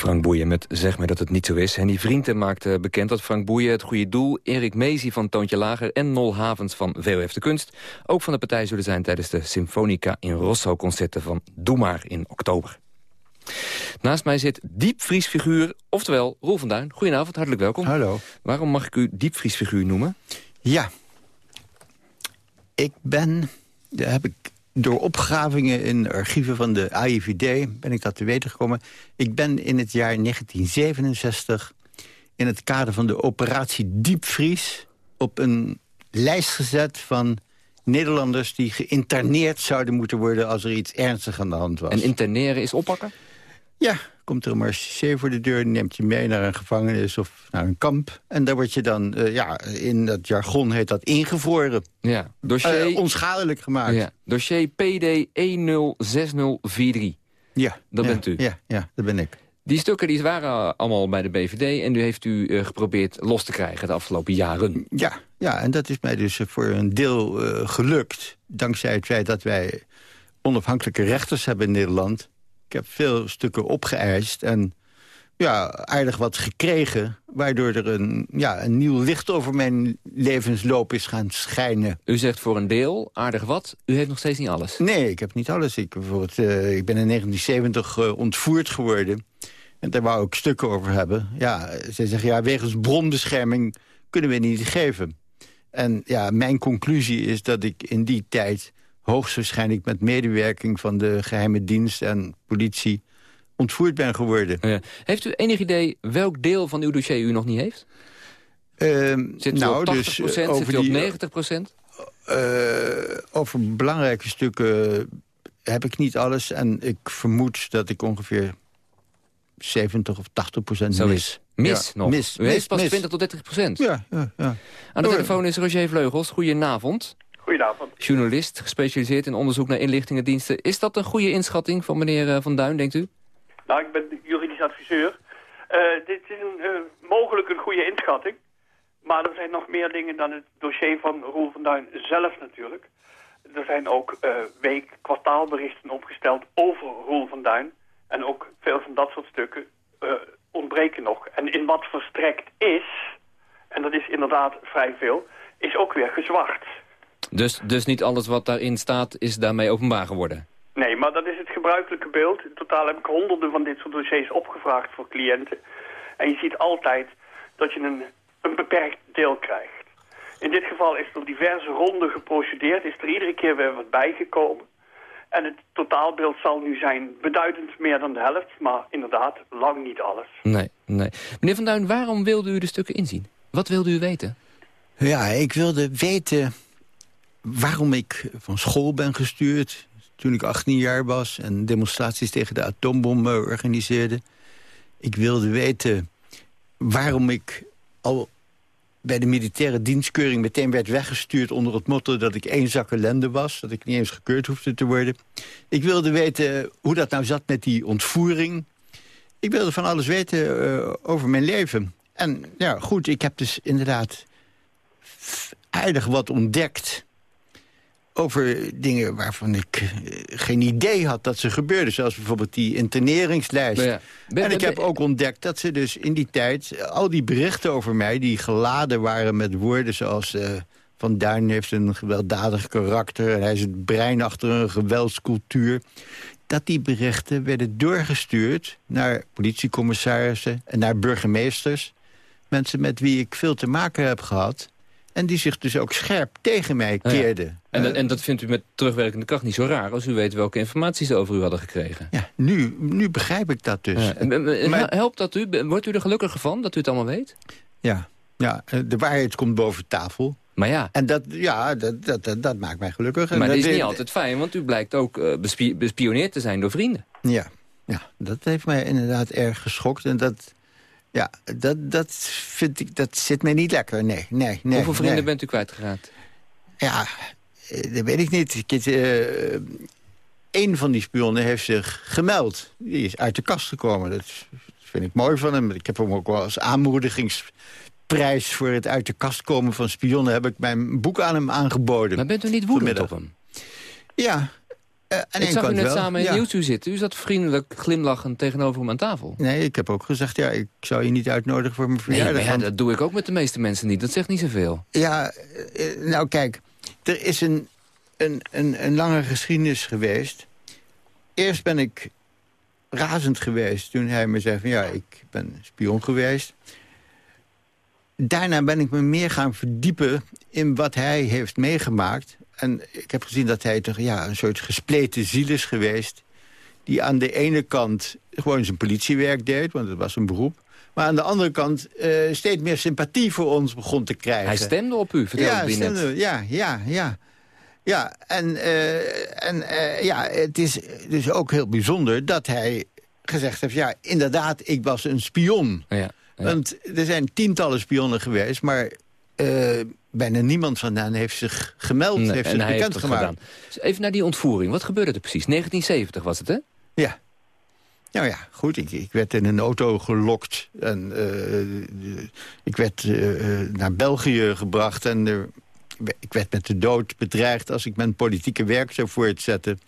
Frank Boeien met Zeg me dat het niet zo is. Henny Vrienden maakte bekend dat Frank Boeien het goede doel... Erik Mezi van Toontje Lager en Nol Havens van VOF de Kunst... ook van de partij zullen zijn tijdens de Symfonica in Rosso-concerten van Doe Maar in oktober. Naast mij zit diepvriesfiguur, oftewel Roel van Duin. Goedenavond, hartelijk welkom. Hallo. Waarom mag ik u diepvriesfiguur noemen? Ja. Ik ben, daar heb ik door opgravingen in archieven van de AIVD... ben ik dat te weten gekomen. Ik ben in het jaar 1967 in het kader van de operatie Diepvries... op een lijst gezet van Nederlanders die geïnterneerd zouden moeten worden... als er iets ernstigs aan de hand was. En interneren is oppakken? Ja, komt er een marechaussee voor de deur... neemt je mee naar een gevangenis of naar een kamp. En daar word je dan, eh, ja, in dat jargon heet dat ingevroren. Ja, dossier... Eh, onschadelijk gemaakt. Ja, dossier PD 106043. Ja. Dat ja, bent u. Ja, ja, dat ben ik. Die stukken die waren allemaal bij de BVD... en nu heeft u eh, geprobeerd los te krijgen de afgelopen jaren. Ja, ja, en dat is mij dus voor een deel gelukt. Dankzij het feit dat wij onafhankelijke rechters hebben in Nederland. Ik heb veel stukken opgeëist en ja, aardig wat gekregen... waardoor er een, ja, een nieuw licht over mijn levensloop is gaan schijnen. U zegt voor een deel, aardig wat. U heeft nog steeds niet alles. Nee, ik heb niet alles. Ik, bijvoorbeeld, eh, ik ben in 1970 eh, ontvoerd geworden. En daar wou ik stukken over hebben. Ja, ze zeggen, ja, wegens bronbescherming kunnen we niet geven. En ja, mijn conclusie is dat ik in die tijd... hoogstwaarschijnlijk met medewerking van de geheime dienst en politie... ontvoerd ben geworden. Ja. Heeft u enig idee welk deel van uw dossier u nog niet heeft? Ehm, Zit u nou, op 80%, dus, eh, zit over u op die, 90%? eh, over belangrijke stukken heb ik niet alles. En ik vermoed dat ik ongeveer 70 of 80 procent mis. is. Mis Ja, nog. Mis, U heeft pas mis. 20 tot 30 procent. Ja, ja, ja. Aan de telefoon is Roger Vleugels. Goedenavond. Goedenavond. Journalist, gespecialiseerd in onderzoek naar inlichtingendiensten. Is dat een goede inschatting van meneer eh, Van Duin, denkt u? Nou, ik ben juridisch adviseur. Eh, dit is een, eh, mogelijk een goede inschatting. Maar er zijn nog meer dingen dan het dossier van Roel van Duin zelf natuurlijk. Er zijn ook eh, week, kwartaalberichten opgesteld over Roel van Duin. En ook veel van dat soort stukken ontbreken nog. En in wat verstrekt is, en dat is inderdaad vrij veel, is ook weer gezwart. Dus, dus niet alles wat daarin staat is daarmee openbaar geworden? Nee, maar dat is het gebruikelijke beeld. In totaal heb ik honderden van dit soort dossiers opgevraagd voor cliënten. En je ziet altijd dat je een, een beperkt deel krijgt. In dit geval is er diverse ronden geprocedeerd, is er iedere keer weer wat bijgekomen. En het totaalbeeld zal nu zijn beduidend meer dan de helft, maar inderdaad lang niet alles. Nee, nee. Meneer Van Duin, waarom wilde u de stukken inzien? Wat wilde u weten? Ja, ik wilde weten waarom ik van school ben gestuurd... toen ik 18 jaar was en demonstraties tegen de atoombom eh, organiseerde. Ik wilde weten waarom ik al bij de militaire dienstkeuring meteen werd weggestuurd... onder het motto dat ik één zak ellende was. Dat ik niet eens gekeurd hoefde te worden. Ik wilde weten hoe dat nou zat met die ontvoering. Ik wilde van alles weten eh, over mijn leven. En ja, goed, ik heb dus inderdaad aardig wat ontdekt over dingen waarvan ik eh, geen idee had dat ze gebeurden. Zoals bijvoorbeeld die interneringslijst. Ja, ben- en ik ben- heb ook ontdekt dat ze dus in die tijd... eh, al die berichten over mij, die geladen waren met woorden zoals... eh, Van Duin heeft een gewelddadig karakter... en hij is het brein achter een geweldscultuur... dat die berichten werden doorgestuurd naar politiecommissarissen... en naar burgemeesters. Mensen met wie ik veel te maken heb gehad... en die zich dus ook scherp tegen mij Nou ja. keerden. En, dat- en dat vindt u met terugwerkende kracht niet zo raar... als u weet welke informatie ze over u hadden gekregen. Ja, nu, nu begrijp ik dat dus. Ja. En- Maar- Helpt dat u? Wordt u er gelukkiger van dat u het allemaal weet? Ja, ja eh, de waarheid komt boven tafel. Maar ja. En dat, ja, dat, dat, dat, dat maakt mij gelukkig. Maar dat is niet altijd fijn, want u blijkt ook eh, bespioneerd te zijn door vrienden. Ja, ja, dat heeft mij inderdaad erg geschokt. En dat, ja, dat, dat vind ik, dat zit mij niet lekker. Nee, nee, nee. Hoeveel vrienden nee. bent u kwijtgeraakt? Ja, eh, dat weet ik niet. Ik, het, eh, een van die spionnen heeft zich gemeld. Die is uit de kast gekomen. Dat vind ik mooi van hem. Ik heb hem ook wel als aanmoedigingsprijs... voor het uit de kast komen van spionnen... heb ik mijn boek aan hem aangeboden. Maar bent u niet woedend op hem? Ja, eh, aan Ik zag u net wel. samen in ja. Nieuwsuur zitten. U zat vriendelijk glimlachend tegenover hem aan tafel. Nee, ik heb ook gezegd, ja, ik zou je niet uitnodigen voor mijn Nee, verjaardag. maar ja, want- dat doe ik ook met de meeste mensen niet. Dat zegt niet zoveel. Ja, eh, eh, nou kijk, er is een, een, een, een lange geschiedenis geweest. Eerst ben ik razend geweest toen hij me zei van ja, ik ben spion geweest. Daarna ben ik me meer gaan verdiepen in wat hij heeft meegemaakt. En ik heb gezien dat hij toch ja, een soort gespleten ziel is geweest... die aan de ene kant gewoon zijn politiewerk deed, want het was een beroep... maar aan de andere kant eh, steeds meer sympathie voor ons begon te krijgen. Hij stemde op u, vertelde ja, u net. stemde, ja, ja, ja. Ja, en, eh, en eh, ja, het is dus ook heel bijzonder dat hij gezegd heeft... ja, inderdaad, ik was een spion. Ja, Want er zijn tientallen spionnen geweest, maar... eh, bijna niemand van hen heeft zich gemeld, Nee, heeft en zich bekendgemaakt. Dus even naar die ontvoering. Wat gebeurde er precies? 1970 was het, hè? Ja. Nou ja, goed, ik, ik werd in een auto gelokt. En eh, ik werd eh, naar België gebracht. En ik werd met de dood bedreigd als ik mijn politieke werk zou voortzetten.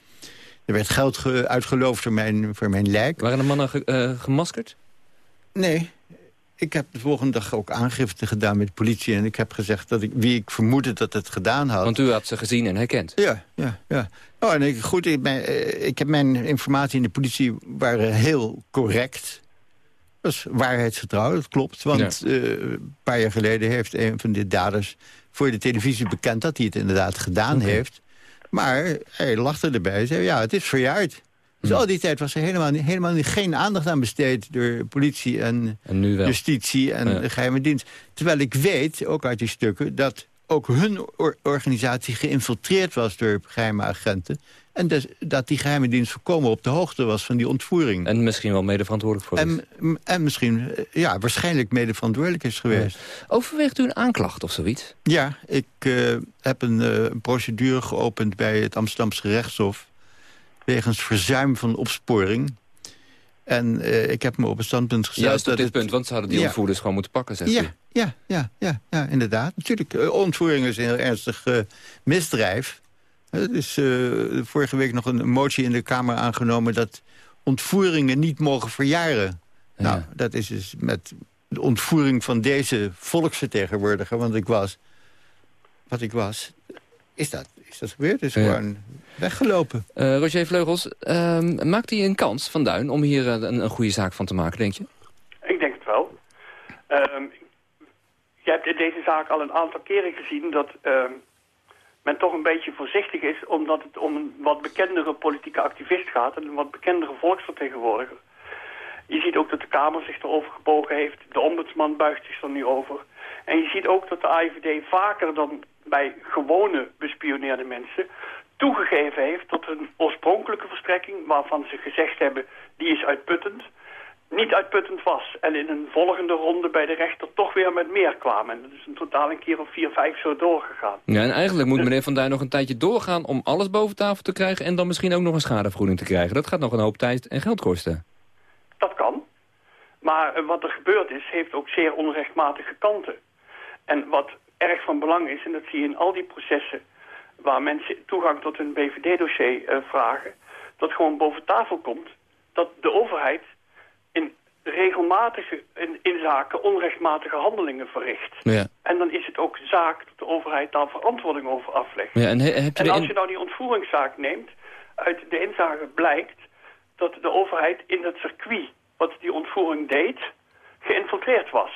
Er werd geld ge- uitgeloofd voor mijn, voor mijn lijk. Waren de mannen ge- gemaskerd? Nee. Ik heb de volgende dag ook aangifte gedaan met de politie. En ik heb gezegd dat ik, wie ik vermoedde dat het gedaan had. Want u had ze gezien en herkend. Ja, ja, ja. Oh, en ik, goed, ik, ben, eh, ik heb mijn informatie in de politie waren heel correct. Dat is waarheidsgetrouw, dat klopt. Want eh, een paar jaar geleden heeft een van de daders voor de televisie bekend... dat hij het inderdaad gedaan heeft. Maar hij lachte erbij en zei, ja, het is verjaard. Dus Hm. al die tijd was er helemaal, helemaal geen aandacht aan besteed... door politie en, justitie en Ja. de geheime dienst. Terwijl ik weet, ook uit die stukken... dat ook hun or- organisatie geïnfiltreerd was door geheime agenten. En dus, dat die geheime dienst voorkomen op de hoogte was van die ontvoering. En misschien wel mede verantwoordelijk voor is. En, en misschien, eh, ja, waarschijnlijk mede verantwoordelijk is geweest. Overweegt u een aanklacht of zoiets? Ja, ik eh, heb een, eh, een procedure geopend bij het Amsterdamse gerechtshof... wegens verzuim van opsporing. En eh, ik heb me op een standpunt gezet... Juist op dat dit het- punt, want ze hadden die Ja. ontvoerders gewoon moeten pakken, zegt u. Ja, ja, ja, ja, ja, inderdaad. Natuurlijk, eh, ontvoering is een heel ernstig eh, misdrijf. Er is vorige week nog een motie in de Kamer aangenomen... dat ontvoeringen niet mogen verjaren. Nou, dat is dus met de ontvoering van deze volksvertegenwoordiger... want ik was wat ik was, is dat, is dat gebeurd. Is Ja. gewoon weggelopen. Eh, Roger Vleugels, ehm, maakt hij een kans van Duin om hier eh, een, een goede zaak van te maken, denk je? Ik denk het wel. Ehm, je hebt in deze zaak al een aantal keren gezien dat ehm, men toch een beetje voorzichtig is... omdat het om een wat bekendere politieke activist gaat... en een wat bekendere volksvertegenwoordiger. Je ziet ook dat de Kamer zich erover gebogen heeft. De ombudsman buigt zich er nu over. En je ziet ook dat de AIVD vaker dan bij gewone bespioneerde mensen... toegegeven heeft dat een oorspronkelijke verstrekking... waarvan ze gezegd hebben, die is uitputtend niet uitputtend was. En in een volgende ronde bij de rechter toch weer met meer kwamen. En dat is in totaal een keer of vier, vijf zo doorgegaan. Ja, en eigenlijk moet meneer Van Duin nog een tijdje doorgaan om alles boven tafel te krijgen... en dan misschien ook nog een schadevergoeding te krijgen. Dat gaat nog een hoop tijd en geld kosten. Dat kan. Maar eh, wat er gebeurd is, heeft ook zeer onrechtmatige kanten. En wat erg van belang is, en dat zie je in al die processen... waar mensen toegang tot hun BVD-dossier eh, vragen... dat gewoon boven tafel komt dat de overheid in regelmatige in, in zaken onrechtmatige handelingen verricht. Ja. En dan is het ook zaak dat de overheid daar verantwoording over aflegt. Ja, en he- heb je En de als in- je nou die ontvoeringszaak neemt, uit de inzage blijkt dat de overheid in het circuit wat die ontvoering deed, geïnfiltreerd was.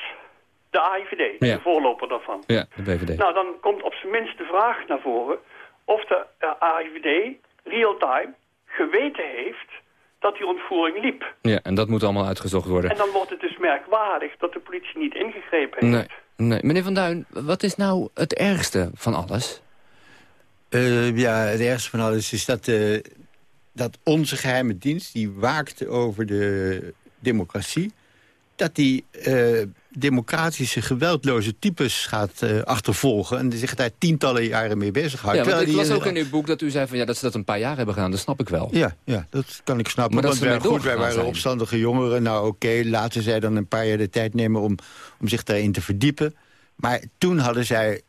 De AIVD, Ja. de voorloper daarvan. Ja, de BVD. Nou, dan komt op zijn minst de vraag naar voren of de eh, AIVD real-time geweten heeft dat die ontvoering liep. Ja, en dat moet allemaal uitgezocht worden. En dan wordt het dus merkwaardig dat de politie niet ingegrepen heeft. Nee, nee. Meneer Van Duin, wat is nou het ergste van alles? Eh, ja, het ergste van alles is dat, eh, dat onze geheime dienst... die waakt over de democratie... dat die eh, democratische geweldloze types gaat eh, achtervolgen... en zich daar tientallen jaren mee bezighoudt. Ja, want ik Terwijl las die- ook in uw boek dat u zei van ja, dat ze dat een paar jaar hebben gedaan. Dat snap ik wel. Ja, ja, dat kan ik snappen. Maar dat want wij, goed, wij waren zijn. opstandige jongeren. Nou oké, laten zij dan een paar jaar de tijd nemen om, om zich daarin te verdiepen. Maar toen hadden zij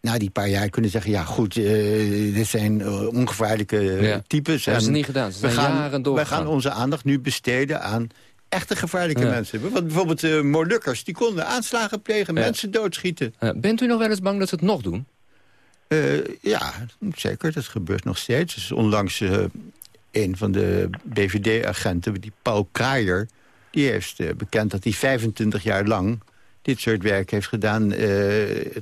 na die paar jaar kunnen zeggen... ja goed, eh, dit zijn eh, ongevaarlijke eh, Ja. types. Hebben ze niet gedaan. Ze we gaan, jaren Wij doorgegaan. gaan onze aandacht nu besteden aan echte gevaarlijke Ja. mensen. Want bijvoorbeeld eh Molukkers, die konden aanslagen plegen, Ja. mensen doodschieten. Bent u nog wel eens bang dat ze het nog doen? Eh, ja, zeker. Dat gebeurt nog steeds. Dus onlangs eh, een van de BVD-agenten, die Paul Kraaier... die heeft bekend dat hij 25 jaar lang dit soort werk heeft gedaan...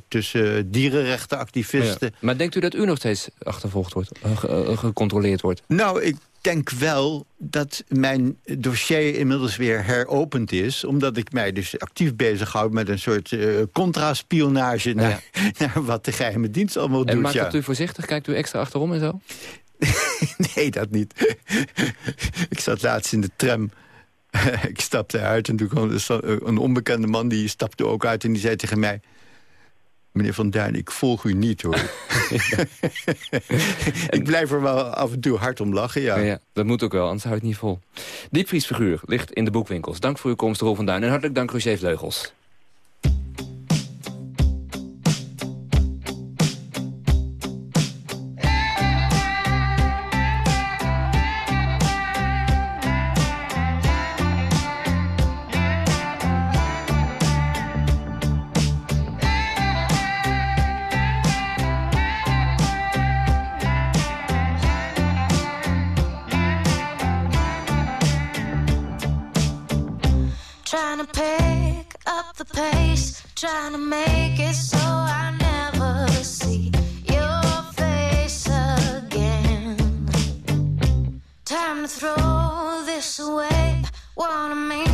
tussen dierenrechtenactivisten. Ja. Maar denkt u dat u nog steeds achtervolgd wordt, ge- gecontroleerd wordt? Nou, ik denk wel dat mijn dossier inmiddels weer heropend is... omdat ik mij dus actief bezighoud met een soort eh contra-spionage... Naar, naar wat de geheime dienst allemaal En doet. maakt ja. dat u voorzichtig? Kijkt u extra achterom en zo? Nee, dat niet. ik zat laatst in de tram. ik stapte uit en toen kwam er een onbekende man... die stapte ook uit en die zei tegen mij... Meneer Van Duin, ik volg u niet, hoor. ik blijf er wel af en toe hard om lachen, ja. Dat moet ook wel, anders houdt het niet vol. Diepvriesfiguur ligt in de boekwinkels. Dank voor uw komst, Rol van Duin. En hartelijk dank, Roger Vleugels. Trying to pick up the pace, trying to make it so I never see your face again. Time to throw this away. Wanna make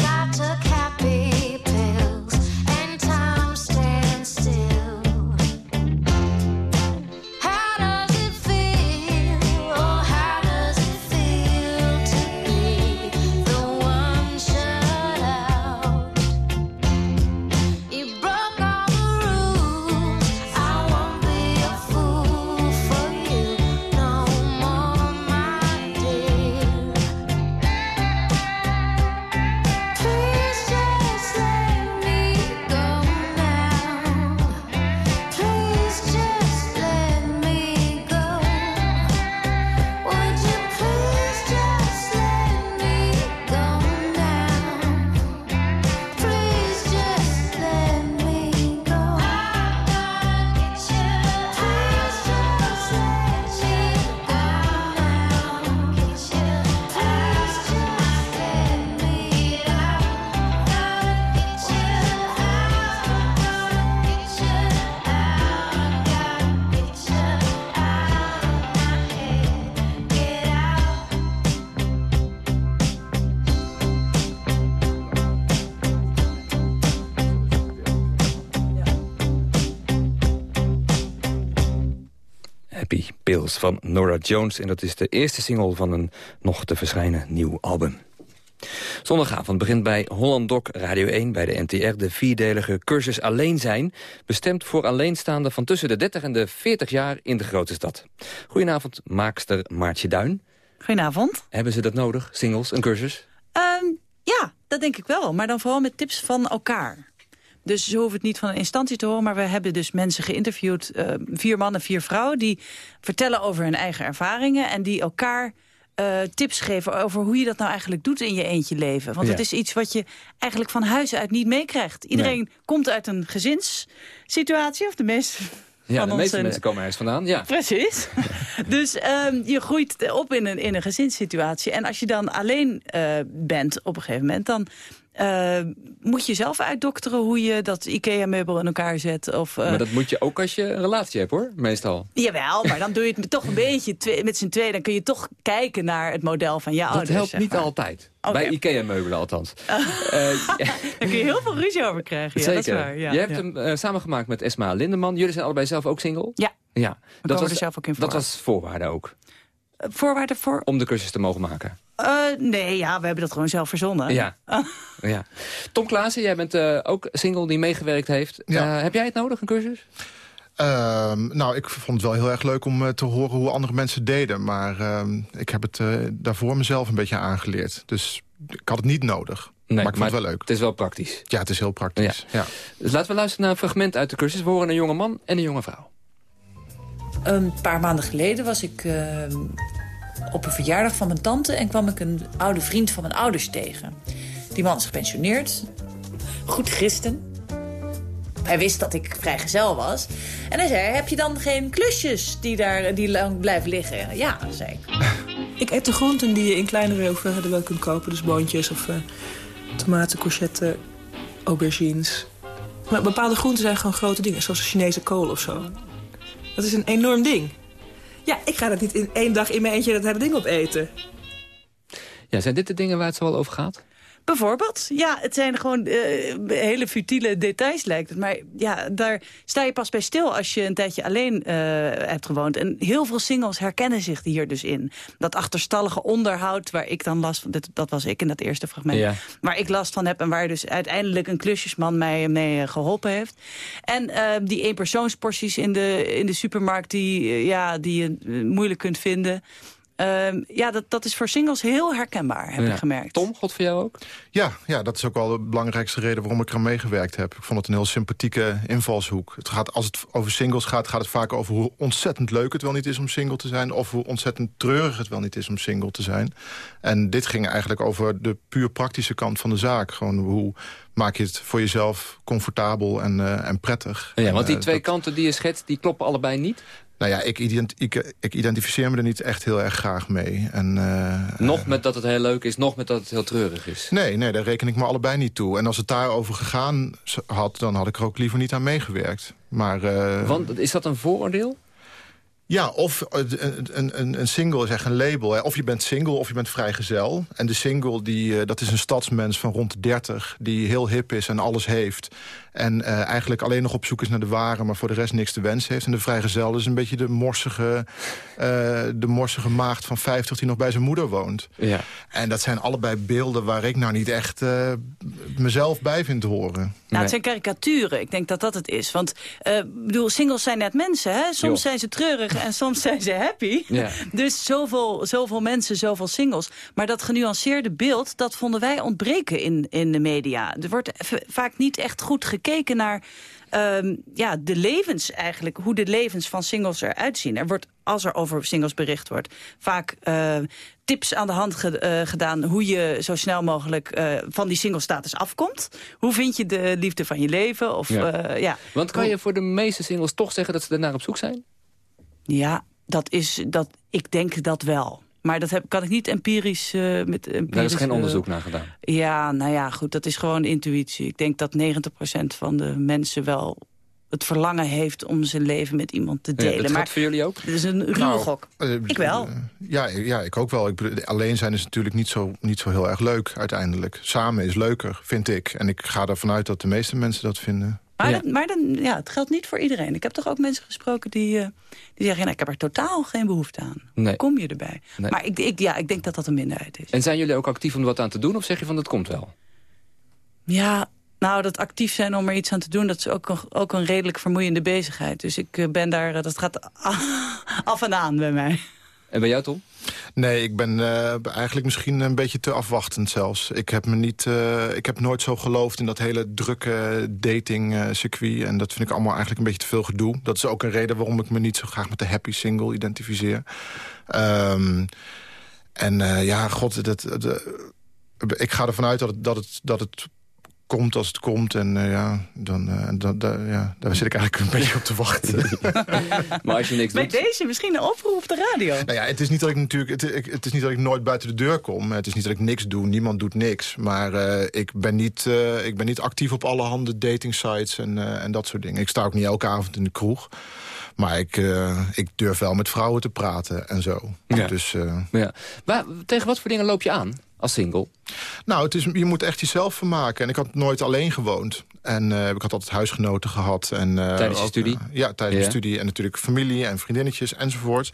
Pills van Nora Jones. En dat is de eerste single van een nog te verschijnen nieuw album. Zondagavond begint bij Holland Doc Radio 1 bij de NTR... de vierdelige cursus Alleen zijn... bestemd voor alleenstaanden van tussen de 30 en de 40 jaar in de grote stad. Goedenavond, maakster Maartje Duin. Goedenavond. Hebben ze dat nodig, singles, een cursus? Ehm, ja, dat denk ik wel. Maar dan vooral met tips van elkaar. Dus ze hoeven het niet van een instantie te horen... maar we hebben dus mensen geïnterviewd, eh, vier mannen, vier vrouwen... die vertellen over hun eigen ervaringen... en die elkaar eh, tips geven over hoe je dat nou eigenlijk doet in je eentje leven. Want Ja. het is iets wat je eigenlijk van huis uit niet meekrijgt. Iedereen komt uit een gezinssituatie, of de meeste Ja, de meeste zijn- mensen komen ergens vandaan. Ja. Precies. dus ehm, je groeit op in een, in een gezinssituatie. En als je dan alleen eh, bent op een gegeven moment... dan eh, moet je zelf uitdokteren hoe je dat IKEA-meubel in elkaar zet. Of, eh, Maar dat moet je ook als je een relatie hebt, hoor. Meestal. Jawel, maar dan doe je het toch een beetje met z'n tweeën. Dan kun je toch kijken naar het model van je Dat ouders. helpt zeg niet maar. altijd. Bij IKEA-meubelen althans. Eh, Daar kun je heel veel ruzie over krijgen. Ja, Zeker. dat is waar. Ja, je hebt ja. hem eh, samengemaakt met Esma Lindeman. Jullie zijn allebei zelf ook single? Ja. ja. Dat, was, zelf ook in dat was voorwaarde ook. Voorwaarden voor... Om de cursus te mogen maken. Eh, nee, ja, we hebben dat gewoon zelf verzonnen. Ja. ja. Tom Klaassen, jij bent eh, ook single die meegewerkt heeft. Ja. Eh, heb jij het nodig, een cursus? Ehm, nou, ik vond het wel heel erg leuk om eh, te horen hoe andere mensen deden. Maar ehm, ik heb het eh, daarvoor mezelf een beetje aangeleerd. Dus ik had het niet nodig. Nee, maar ik vond het wel leuk. Het is wel praktisch. Ja, het is heel praktisch. Ja. Dus laten we luisteren naar een fragment uit de cursus. We horen een jonge man en een jonge vrouw. Een paar maanden geleden was ik eh, op een verjaardag van mijn tante... en kwam ik een oude vriend van mijn ouders tegen. Die man is gepensioneerd. Goed christen. Hij wist dat ik vrijgezel was. En hij zei, heb je dan geen klusjes die daar die lang blijven liggen? Ja, zei ik. Ik eet de groenten die je in kleinere hoeveelheden wel kunt kopen. Dus boontjes of eh, tomaten, courgette, aubergines. Maar bepaalde groenten zijn gewoon grote dingen. Zoals Chinese kool of zo. Dat is een enorm ding. Ja, ik ga dat niet in één dag in mijn eentje dat hele ding opeten. Ja, zijn dit de dingen waar het zo wel over gaat? Bijvoorbeeld. Ja, het zijn gewoon eh, hele futiele details lijkt het. Maar ja, daar sta je pas bij stil als je een tijdje alleen eh, hebt gewoond. En heel veel singles herkennen zich hier dus in. Dat achterstallige onderhoud waar ik dan last van... dit- Dat was ik in dat eerste fragment. Ja. Waar ik last van heb en waar dus uiteindelijk een klusjesman mij mee eh, geholpen heeft. En die eenpersoonsporties in de, in de supermarkt die, ja, die je moeilijk kunt vinden... Ehm, ja, dat, dat is voor singles heel herkenbaar, heb Ja. ik gemerkt. Tom, God voor jou ook? Ja, ja, dat is ook wel de belangrijkste reden waarom ik eraan meegewerkt heb. Ik vond het een heel sympathieke invalshoek. Het gaat, als het over singles gaat, gaat het vaak over hoe ontzettend leuk het wel niet is om single te zijn... of hoe ontzettend treurig het wel niet is om single te zijn. En dit ging eigenlijk over de puur praktische kant van de zaak. Gewoon hoe maak je het voor jezelf comfortabel en, eh, en prettig. Ja, En, want die eh, twee kanten die je schetst, die kloppen allebei niet? Nou ja, ik, ident ik, ik, identificeer me er niet echt heel erg graag mee. En, uh, nog met dat het heel leuk is, nog met dat het heel treurig is. Nee, nee, daar reken ik me allebei niet toe. En als het daarover gegaan had, dan had ik er ook liever niet aan meegewerkt. Maar, uh, Want is dat een vooroordeel? Ja, of een, een, een single is echt een label. Hè. Of je bent single of je bent vrijgezel. En de single, die, dat is een stadsmens van rond de 30... die heel hip is en alles heeft. En uh, eigenlijk alleen nog op zoek is naar de ware... maar voor de rest niks te wensen heeft. En de vrijgezel is een beetje de morsige, uh, de morsige maagd van 50... die nog bij zijn moeder woont. Ja. En dat zijn allebei beelden waar ik nou niet echt uh, mezelf bij vind horen. Nou, het zijn karikaturen. Ik denk dat dat het is. Want bedoel, singles zijn net mensen. Hè? Soms jo. zijn ze treurig en soms zijn ze happy. Ja. Dus zoveel, zoveel mensen, zoveel singles. Maar dat genuanceerde beeld, dat vonden wij ontbreken in, in de media. Er wordt vaak niet echt goed gekeken naar um, ja, de levens eigenlijk. Hoe de levens van singles eruit zien. Er wordt, als er over singles bericht wordt, vaak uh, tips aan de hand ge uh, gedaan... hoe je zo snel mogelijk uh, van die single-status afkomt. Hoe vind je de liefde van je leven? Of, ja. ja. Want kan je voor de meeste singles toch zeggen dat ze ernaar op zoek zijn? Ja, dat is, dat, ik denk dat wel. Maar dat heb, kan ik niet empirisch... Uh, met empirisch Daar is geen onderzoek naar gedaan? Ja, nou ja, goed, dat is gewoon intuïtie. Ik denk dat 90% van de mensen wel het verlangen heeft om zijn leven met iemand te delen. Ja, dat maar voor jullie ook? Het is een ruwe nou, gok. Uh, ik wel. Uh, ja, ja, ik ook wel. Ik, alleen zijn is natuurlijk niet zo, niet zo heel erg leuk uiteindelijk. Samen is leuker, vind ik. En ik ga ervan uit dat de meeste mensen dat vinden. Maar, ja. Dat, maar dan, ja, het geldt niet voor iedereen. Ik heb toch ook mensen gesproken die, uh, die zeggen... Nou, ik heb er totaal geen behoefte aan. Nee. Kom je erbij? Nee. Maar ik, ik, ja, ik denk dat dat een minderheid is. En zijn jullie ook actief om wat aan te doen? Of zeg je van dat komt wel? Ja, nou, dat actief zijn om er iets aan te doen... dat is ook een, ook een redelijk vermoeiende bezigheid. Dus ik uh, ben daar... Dat gaat af en aan bij mij. En bij jou, Tom? Nee, ik ben uh, eigenlijk misschien een beetje te afwachtend zelfs. Ik heb, me niet, uh, ik heb nooit zo geloofd in dat hele drukke dating uh, circuit. En dat vind ik allemaal eigenlijk een beetje te veel gedoe. Dat is ook een reden waarom ik me niet zo graag met de happy single identificeer. Um, en ja, god, ik ga ervan uit dat dat het, dat het komt als het komt. En uh, ja, dan, uh, dan, dan, ja, daar zit ik eigenlijk een beetje op te wachten. maar als je niks Bij doet... deze misschien een oproep op de radio. Nou ja, het is niet dat ik natuurlijk, het, het, is niet dat ik nooit buiten de deur kom. Het is niet dat ik niks doe. Niemand doet niks. Maar uh, ik, ben niet, ik ben niet actief op allerhande dating sites en, en dat soort dingen. Ik sta ook niet elke avond in de kroeg. Maar ik, ik durf wel met vrouwen te praten en zo. Ja. Dus, ja. Maar tegen wat voor dingen loop je aan? Als single? Nou, het is, je moet echt jezelf vermaken. En ik had nooit alleen gewoond. En uh, ik had altijd huisgenoten gehad. En, uh, tijdens je ook, studie? Uh, ja, tijdens Ja. de studie. En natuurlijk familie en vriendinnetjes enzovoort.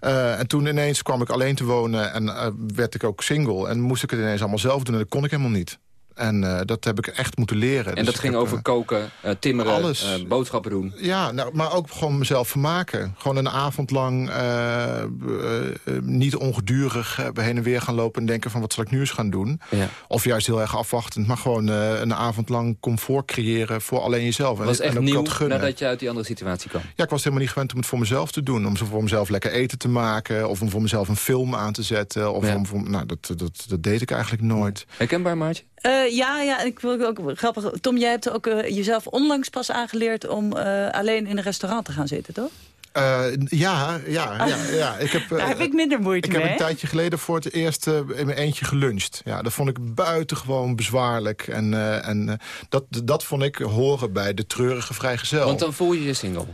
En toen ineens kwam ik alleen te wonen en werd ik ook single. En moest ik het ineens allemaal zelf doen en dat kon ik helemaal niet. En uh, dat heb ik echt moeten leren. En Dus dat ging heb, over uh, koken, uh, timmeren, alles. uh, boodschappen doen. Ja, nou, maar ook gewoon mezelf vermaken. Gewoon een avond lang uh, uh, niet ongedurig uh, heen en weer gaan lopen... en denken van wat zal ik nu eens gaan doen. Ja. Of juist heel erg afwachtend. Maar gewoon uh, een avond lang comfort creëren voor alleen jezelf. Dat was en, echt en ook nieuw nadat je uit die andere situatie kwam. Ja, ik was helemaal niet gewend om het voor mezelf te doen. Om zo voor mezelf lekker eten te maken. Of om voor mezelf een film aan te zetten. Of Ja. om voor, nou, dat, dat, dat deed ik eigenlijk nooit. Herkenbaar, Maartje? Uh, ja, ja, ik wil ook grappig. Tom, jij hebt ook uh, jezelf onlangs pas aangeleerd om uh, alleen in een restaurant te gaan zitten, toch? Uh, ja, ja, ja, ja. Ik heb, Daar heb ik minder moeite ik mee. heb een tijdje geleden voor het eerst uh, in mijn eentje geluncht. Ja, dat vond ik buitengewoon bezwaarlijk. En, uh, en dat, dat vond ik horen bij de treurige vrijgezel. Want dan voel je je single.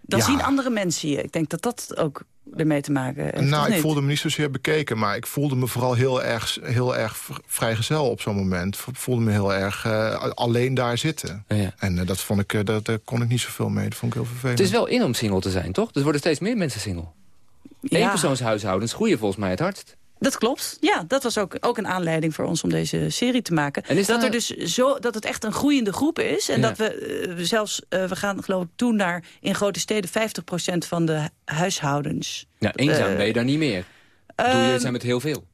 Dan Ja. zien andere mensen je. Ik denk dat dat ook ermee te maken heeft. nou, ik voelde me niet zozeer bekeken, maar ik voelde me vooral heel erg, heel erg vrijgezel op zo'n moment. Ik voelde me heel erg uh, alleen daar zitten. Ja. En uh, dat vond ik, uh, dat, daar kon ik niet zoveel mee. Dat vond ik heel vervelend. Het is wel in om single te zijn, toch? Er worden steeds meer mensen single. Ja. Eenpersoonshuishoudens groeien volgens mij het hardst. Dat klopt. Ja, dat was ook, ook een aanleiding voor ons om deze serie te maken. En is dat, er dus zo, dat het echt een groeiende groep is. En Ja. dat we eh, zelfs, eh, we gaan geloof ik toen naar in grote steden 50% van de huishoudens. Ja, eenzaam Eh, ben je daar niet meer. Doe je het zijn met heel veel.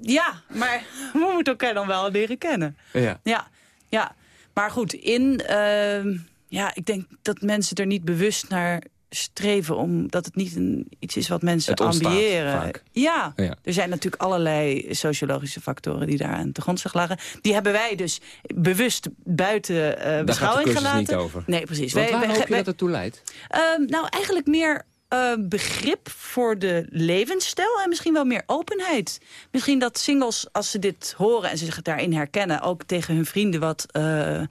Ja, maar we moeten elkaar dan wel leren kennen. Ja. Ja, ja. maar goed, in, ehm, ja, ik denk dat mensen er niet bewust naar streven... omdat het niet een, iets is wat mensen ambiëren. vaak. Ja, Ja. er zijn natuurlijk allerlei sociologische factoren die daar aan de grondslag lagen. Die hebben wij dus bewust buiten eh beschouwing gelaten. niet over. Nee, precies. Want waar wij, hoop je dat het toe leidt? Ehm, nou, eigenlijk meer eh, begrip voor de levensstijl en misschien wel meer openheid. Misschien dat singles, als ze dit horen en ze zich daarin herkennen... ook tegen hun vrienden wat eh,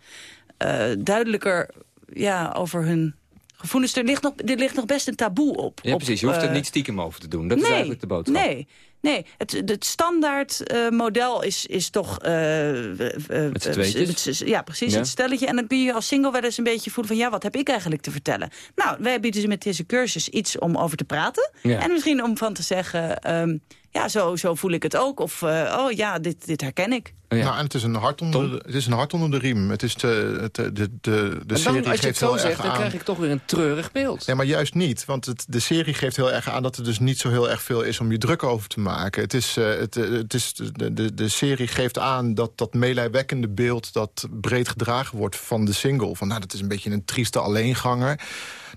duidelijker ja, over hun gevoelens... Er ligt, nog, er ligt nog best een taboe op. Ja, op, precies. Je hoeft er eh, niet stiekem over te doen. Dat nee, is eigenlijk de boodschap. Nee, nee. Het, het standaard eh, model is, is toch... Met z'n tweetjes? het- ja, precies, Ja. het stelletje. En dan kun je als single wel eens een beetje voelen van... ja, wat heb ik eigenlijk te vertellen? Nou, wij bieden ze met deze cursus iets om over te praten. Ja. En misschien om van te zeggen... ehm, ja, zo, zo voel ik het ook. Of, oh ja, dit, dit herken ik. Nou, en het is, een hart onder de, het is een hart onder de riem. Het is de, de, de, de, serie dan, als je het geeft zo zegt, dan aan... krijg ik toch weer een treurig beeld. Nee, maar juist niet. Want het, de serie geeft heel erg aan dat er dus niet zo heel erg veel is om je druk over te maken. Het is, eh, het, eh, het is, de, de, de serie geeft aan dat dat meelijwekkende beeld dat breed gedragen wordt van de single. Van nou, dat is een beetje een trieste alleenganger.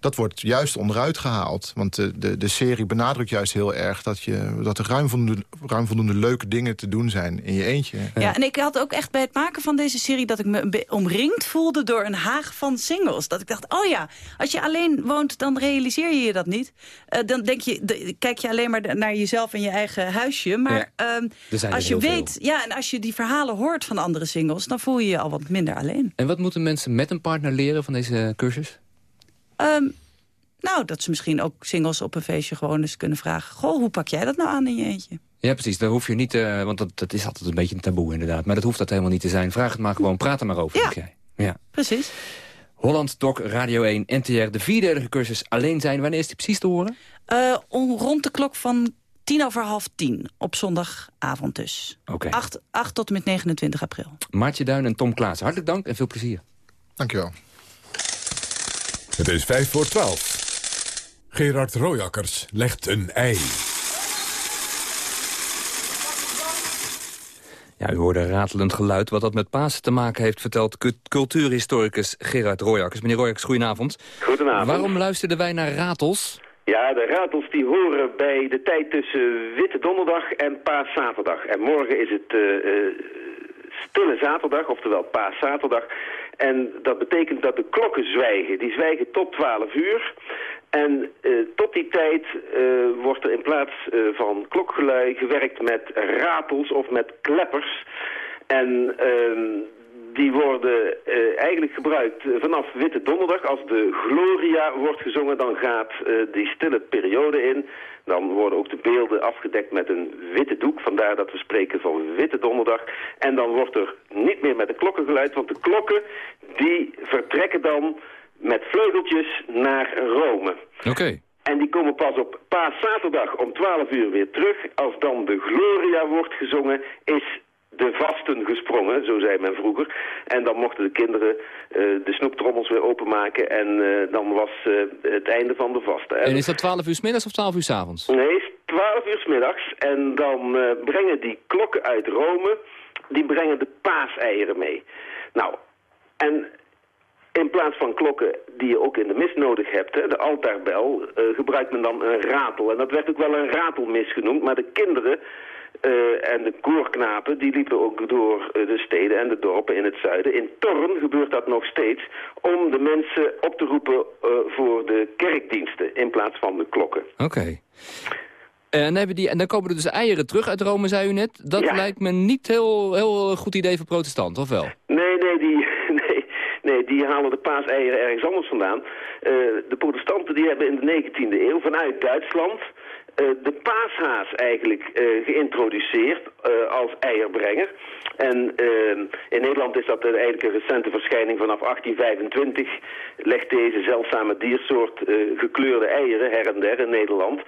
Dat wordt juist onderuit gehaald. Want de, de, de serie benadrukt juist heel erg dat, je, dat er ruim voldoende, ruim voldoende leuke dingen te doen zijn in je eentje. Ja. en ik had ook echt bij het maken van deze serie... dat ik me omringd voelde door een haag van singles. Dat ik dacht, oh ja, als je alleen woont, dan realiseer je je dat niet. Eh, dan denk je, de- kijk je alleen maar naar jezelf en je eigen huisje. Maar Ja. ehm, als je weet, ja, en als je die verhalen hoort van andere singles... dan voel je je al wat minder alleen. En wat moeten mensen met een partner leren van deze cursus? Ehm, nou, dat ze misschien ook singles op een feestje gewoon eens kunnen vragen... goh, hoe pak jij dat nou aan in je eentje? Ja, precies. Daar hoef je niet, eh, want dat, dat is altijd een beetje een taboe inderdaad. Maar dat hoeft dat helemaal niet te zijn. Vraag het maar gewoon, praat er maar over. jij. Ja. Precies. Holland Doc Radio 1 NTR, de vierdelige cursus Alleen zijn. Wanneer is die precies te horen? Eh, om, rond de klok van tien over half tien. Op zondagavond dus. Oké. 8, 8 tot en met 29 april. Maartje Duin en Tom Klaas. Hartelijk dank en veel plezier. Dankjewel. Het is vijf voor twaalf. Gerard Royakkers legt een ei. Ja, u hoorde een ratelend geluid. Wat dat met Pasen te maken heeft, vertelt cu- cultuurhistoricus Gerard Royakkers. Meneer Royakkers, goedenavond. Goedenavond. Waarom luisterden wij naar ratels? Ja, de ratels die horen bij de tijd tussen Witte Donderdag en Paaszaterdag. En morgen is het eh, eh, Stille Zaterdag, oftewel Paaszaterdag. En dat betekent dat de klokken zwijgen. Die zwijgen tot 12 uur. En eh, tot die tijd eh, wordt er in plaats eh, van klokgelui gewerkt met ratels of met kleppers. En ehm, die worden eigenlijk gebruikt vanaf Witte Donderdag. Als de Gloria wordt gezongen, dan gaat die stille periode in. Dan worden ook de beelden afgedekt met een witte doek. Vandaar dat we spreken van Witte Donderdag. En dan wordt er niet meer met de klokken geluid, want de klokken die vertrekken dan met vleugeltjes naar Rome. Oké. En die komen pas op paaszaterdag om 12 uur weer terug. Als dan de Gloria wordt gezongen, is de vasten gesprongen, zo zei men vroeger. En dan mochten de kinderen eh, de snoeptrommels weer openmaken en eh, dan was eh, het einde van de vasten. En is dat 12 uur s middags of 12 uur s avonds? Nee, 12 uur s middags. En dan brengen die klokken uit Rome, die brengen de paaseieren mee. Nou, en in plaats van klokken die je ook in de mis nodig hebt, hè, de altaarbel, gebruikt men dan een ratel. En dat werd ook wel een ratelmis genoemd, maar de kinderen eh, en de koorknapen, die liepen ook door eh, de steden en de dorpen in het zuiden. In Torren gebeurt dat nog steeds, om de mensen op te roepen eh, voor de kerkdiensten in plaats van de klokken. Oké. En, dan hebben die, en dan komen er dus eieren terug uit Rome, zei u net. Dat Ja. lijkt me niet heel, heel goed idee voor protestanten, of wel? Nee, nee, die, nee, nee, die halen de paaseieren ergens anders vandaan. De protestanten die hebben in de 19e eeuw vanuit Duitsland de paashaas eigenlijk eh, geïntroduceerd eh, als eierbrenger. En eh, in Nederland is dat eh, eigenlijk een recente verschijning vanaf 1825. Legt deze zeldzame diersoort eh, gekleurde eieren her en der in Nederland.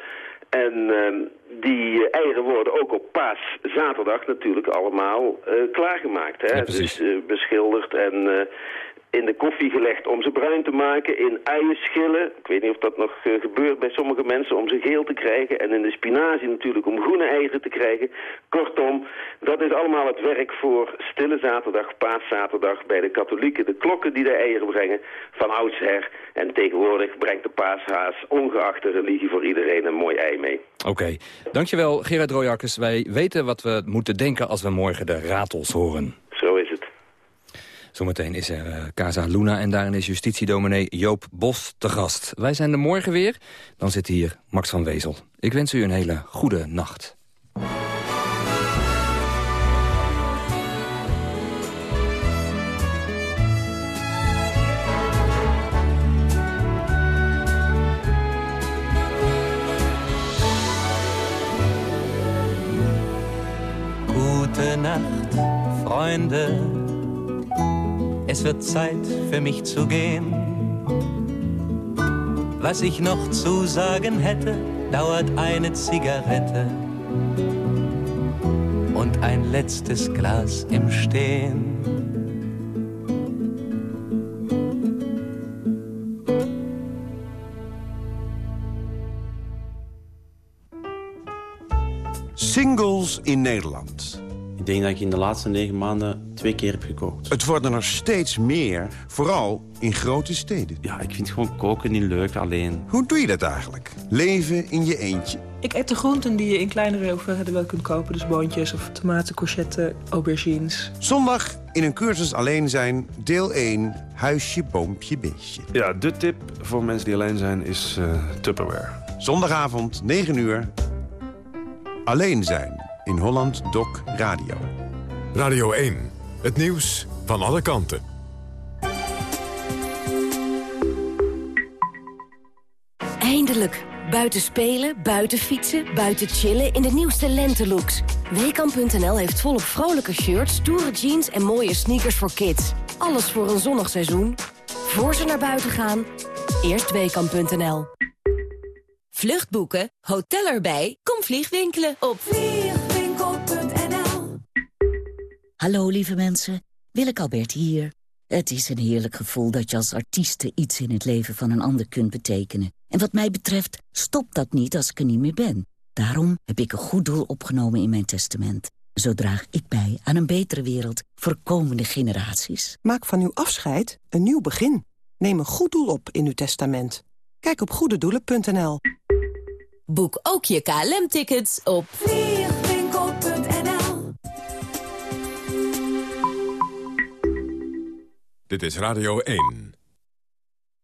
En ehm, die eh, eieren worden ook op paaszaterdag natuurlijk allemaal eh, klaargemaakt. Hè? dus eh, beschilderd en eh, in de koffie gelegd om ze bruin te maken. In uienschillen, ik weet niet of dat nog eh, gebeurt bij sommige mensen, om ze geel te krijgen. En in de spinazie natuurlijk om groene eieren te krijgen. Kortom, dat is allemaal het werk voor stille zaterdag, paaszaterdag bij de katholieken. De klokken die de eieren brengen van oudsher. En tegenwoordig brengt de paashaas, ongeacht de religie, voor iedereen een mooi ei mee. Oké. Dankjewel, Gerard Royakkers. Wij weten wat we moeten denken als we morgen de ratels horen. Zometeen is er uh, Casa Luna en daarin is justitiedominee Joop Bos te gast. Wij zijn er morgen weer. Dan zit hier Max van Wezel. Ik wens u een hele goede nacht. Gute Nacht. Es wird Zeit für mich zu gehen. Was ich noch zu sagen hätte, dauert eine Zigarette und ein letztes Glas im Stehen. Singles in Nederland. Ik denk dat ik in de laatste negen maanden twee keer heb gekookt. Het worden er steeds meer, vooral in grote steden. Ja, ik vind gewoon koken niet leuk alleen. Hoe doe je dat eigenlijk? Leven in je eentje? Ik eet de groenten die je in kleinere hoeveelheden wel kunt kopen. Dus boontjes of tomaten, courgette, aubergines. Zondag in een cursus alleen zijn, deel 1, huisje, boompje, beestje. Ja, de tip voor mensen die alleen zijn is uh, Tupperware. Zondagavond, 9 uur, alleen zijn in Holland Doc Radio. Radio 1, het nieuws van alle kanten. Eindelijk. Buiten spelen, buiten fietsen, buiten chillen in de nieuwste lentelooks. Weekamp.nl heeft volop vrolijke shirts, stoere jeans en mooie sneakers voor kids. Alles voor een zonnig seizoen. Voor ze naar buiten gaan, eerst Weekamp.nl. Vluchtboeken, hotel erbij, kom vliegwinkelen op. Hallo lieve mensen, Willeke Albert hier. Het is een heerlijk gevoel dat je als artieste iets in het leven van een ander kunt betekenen. En wat mij betreft stopt dat niet als ik er niet meer ben. Daarom heb ik een goed doel opgenomen in mijn testament. Zo draag ik bij aan een betere wereld voor komende generaties. Maak van uw afscheid een nieuw begin. Neem een goed doel op in uw testament. Kijk op goededoelen.nl. Boek ook je KLM-tickets op Dit is Radio 1.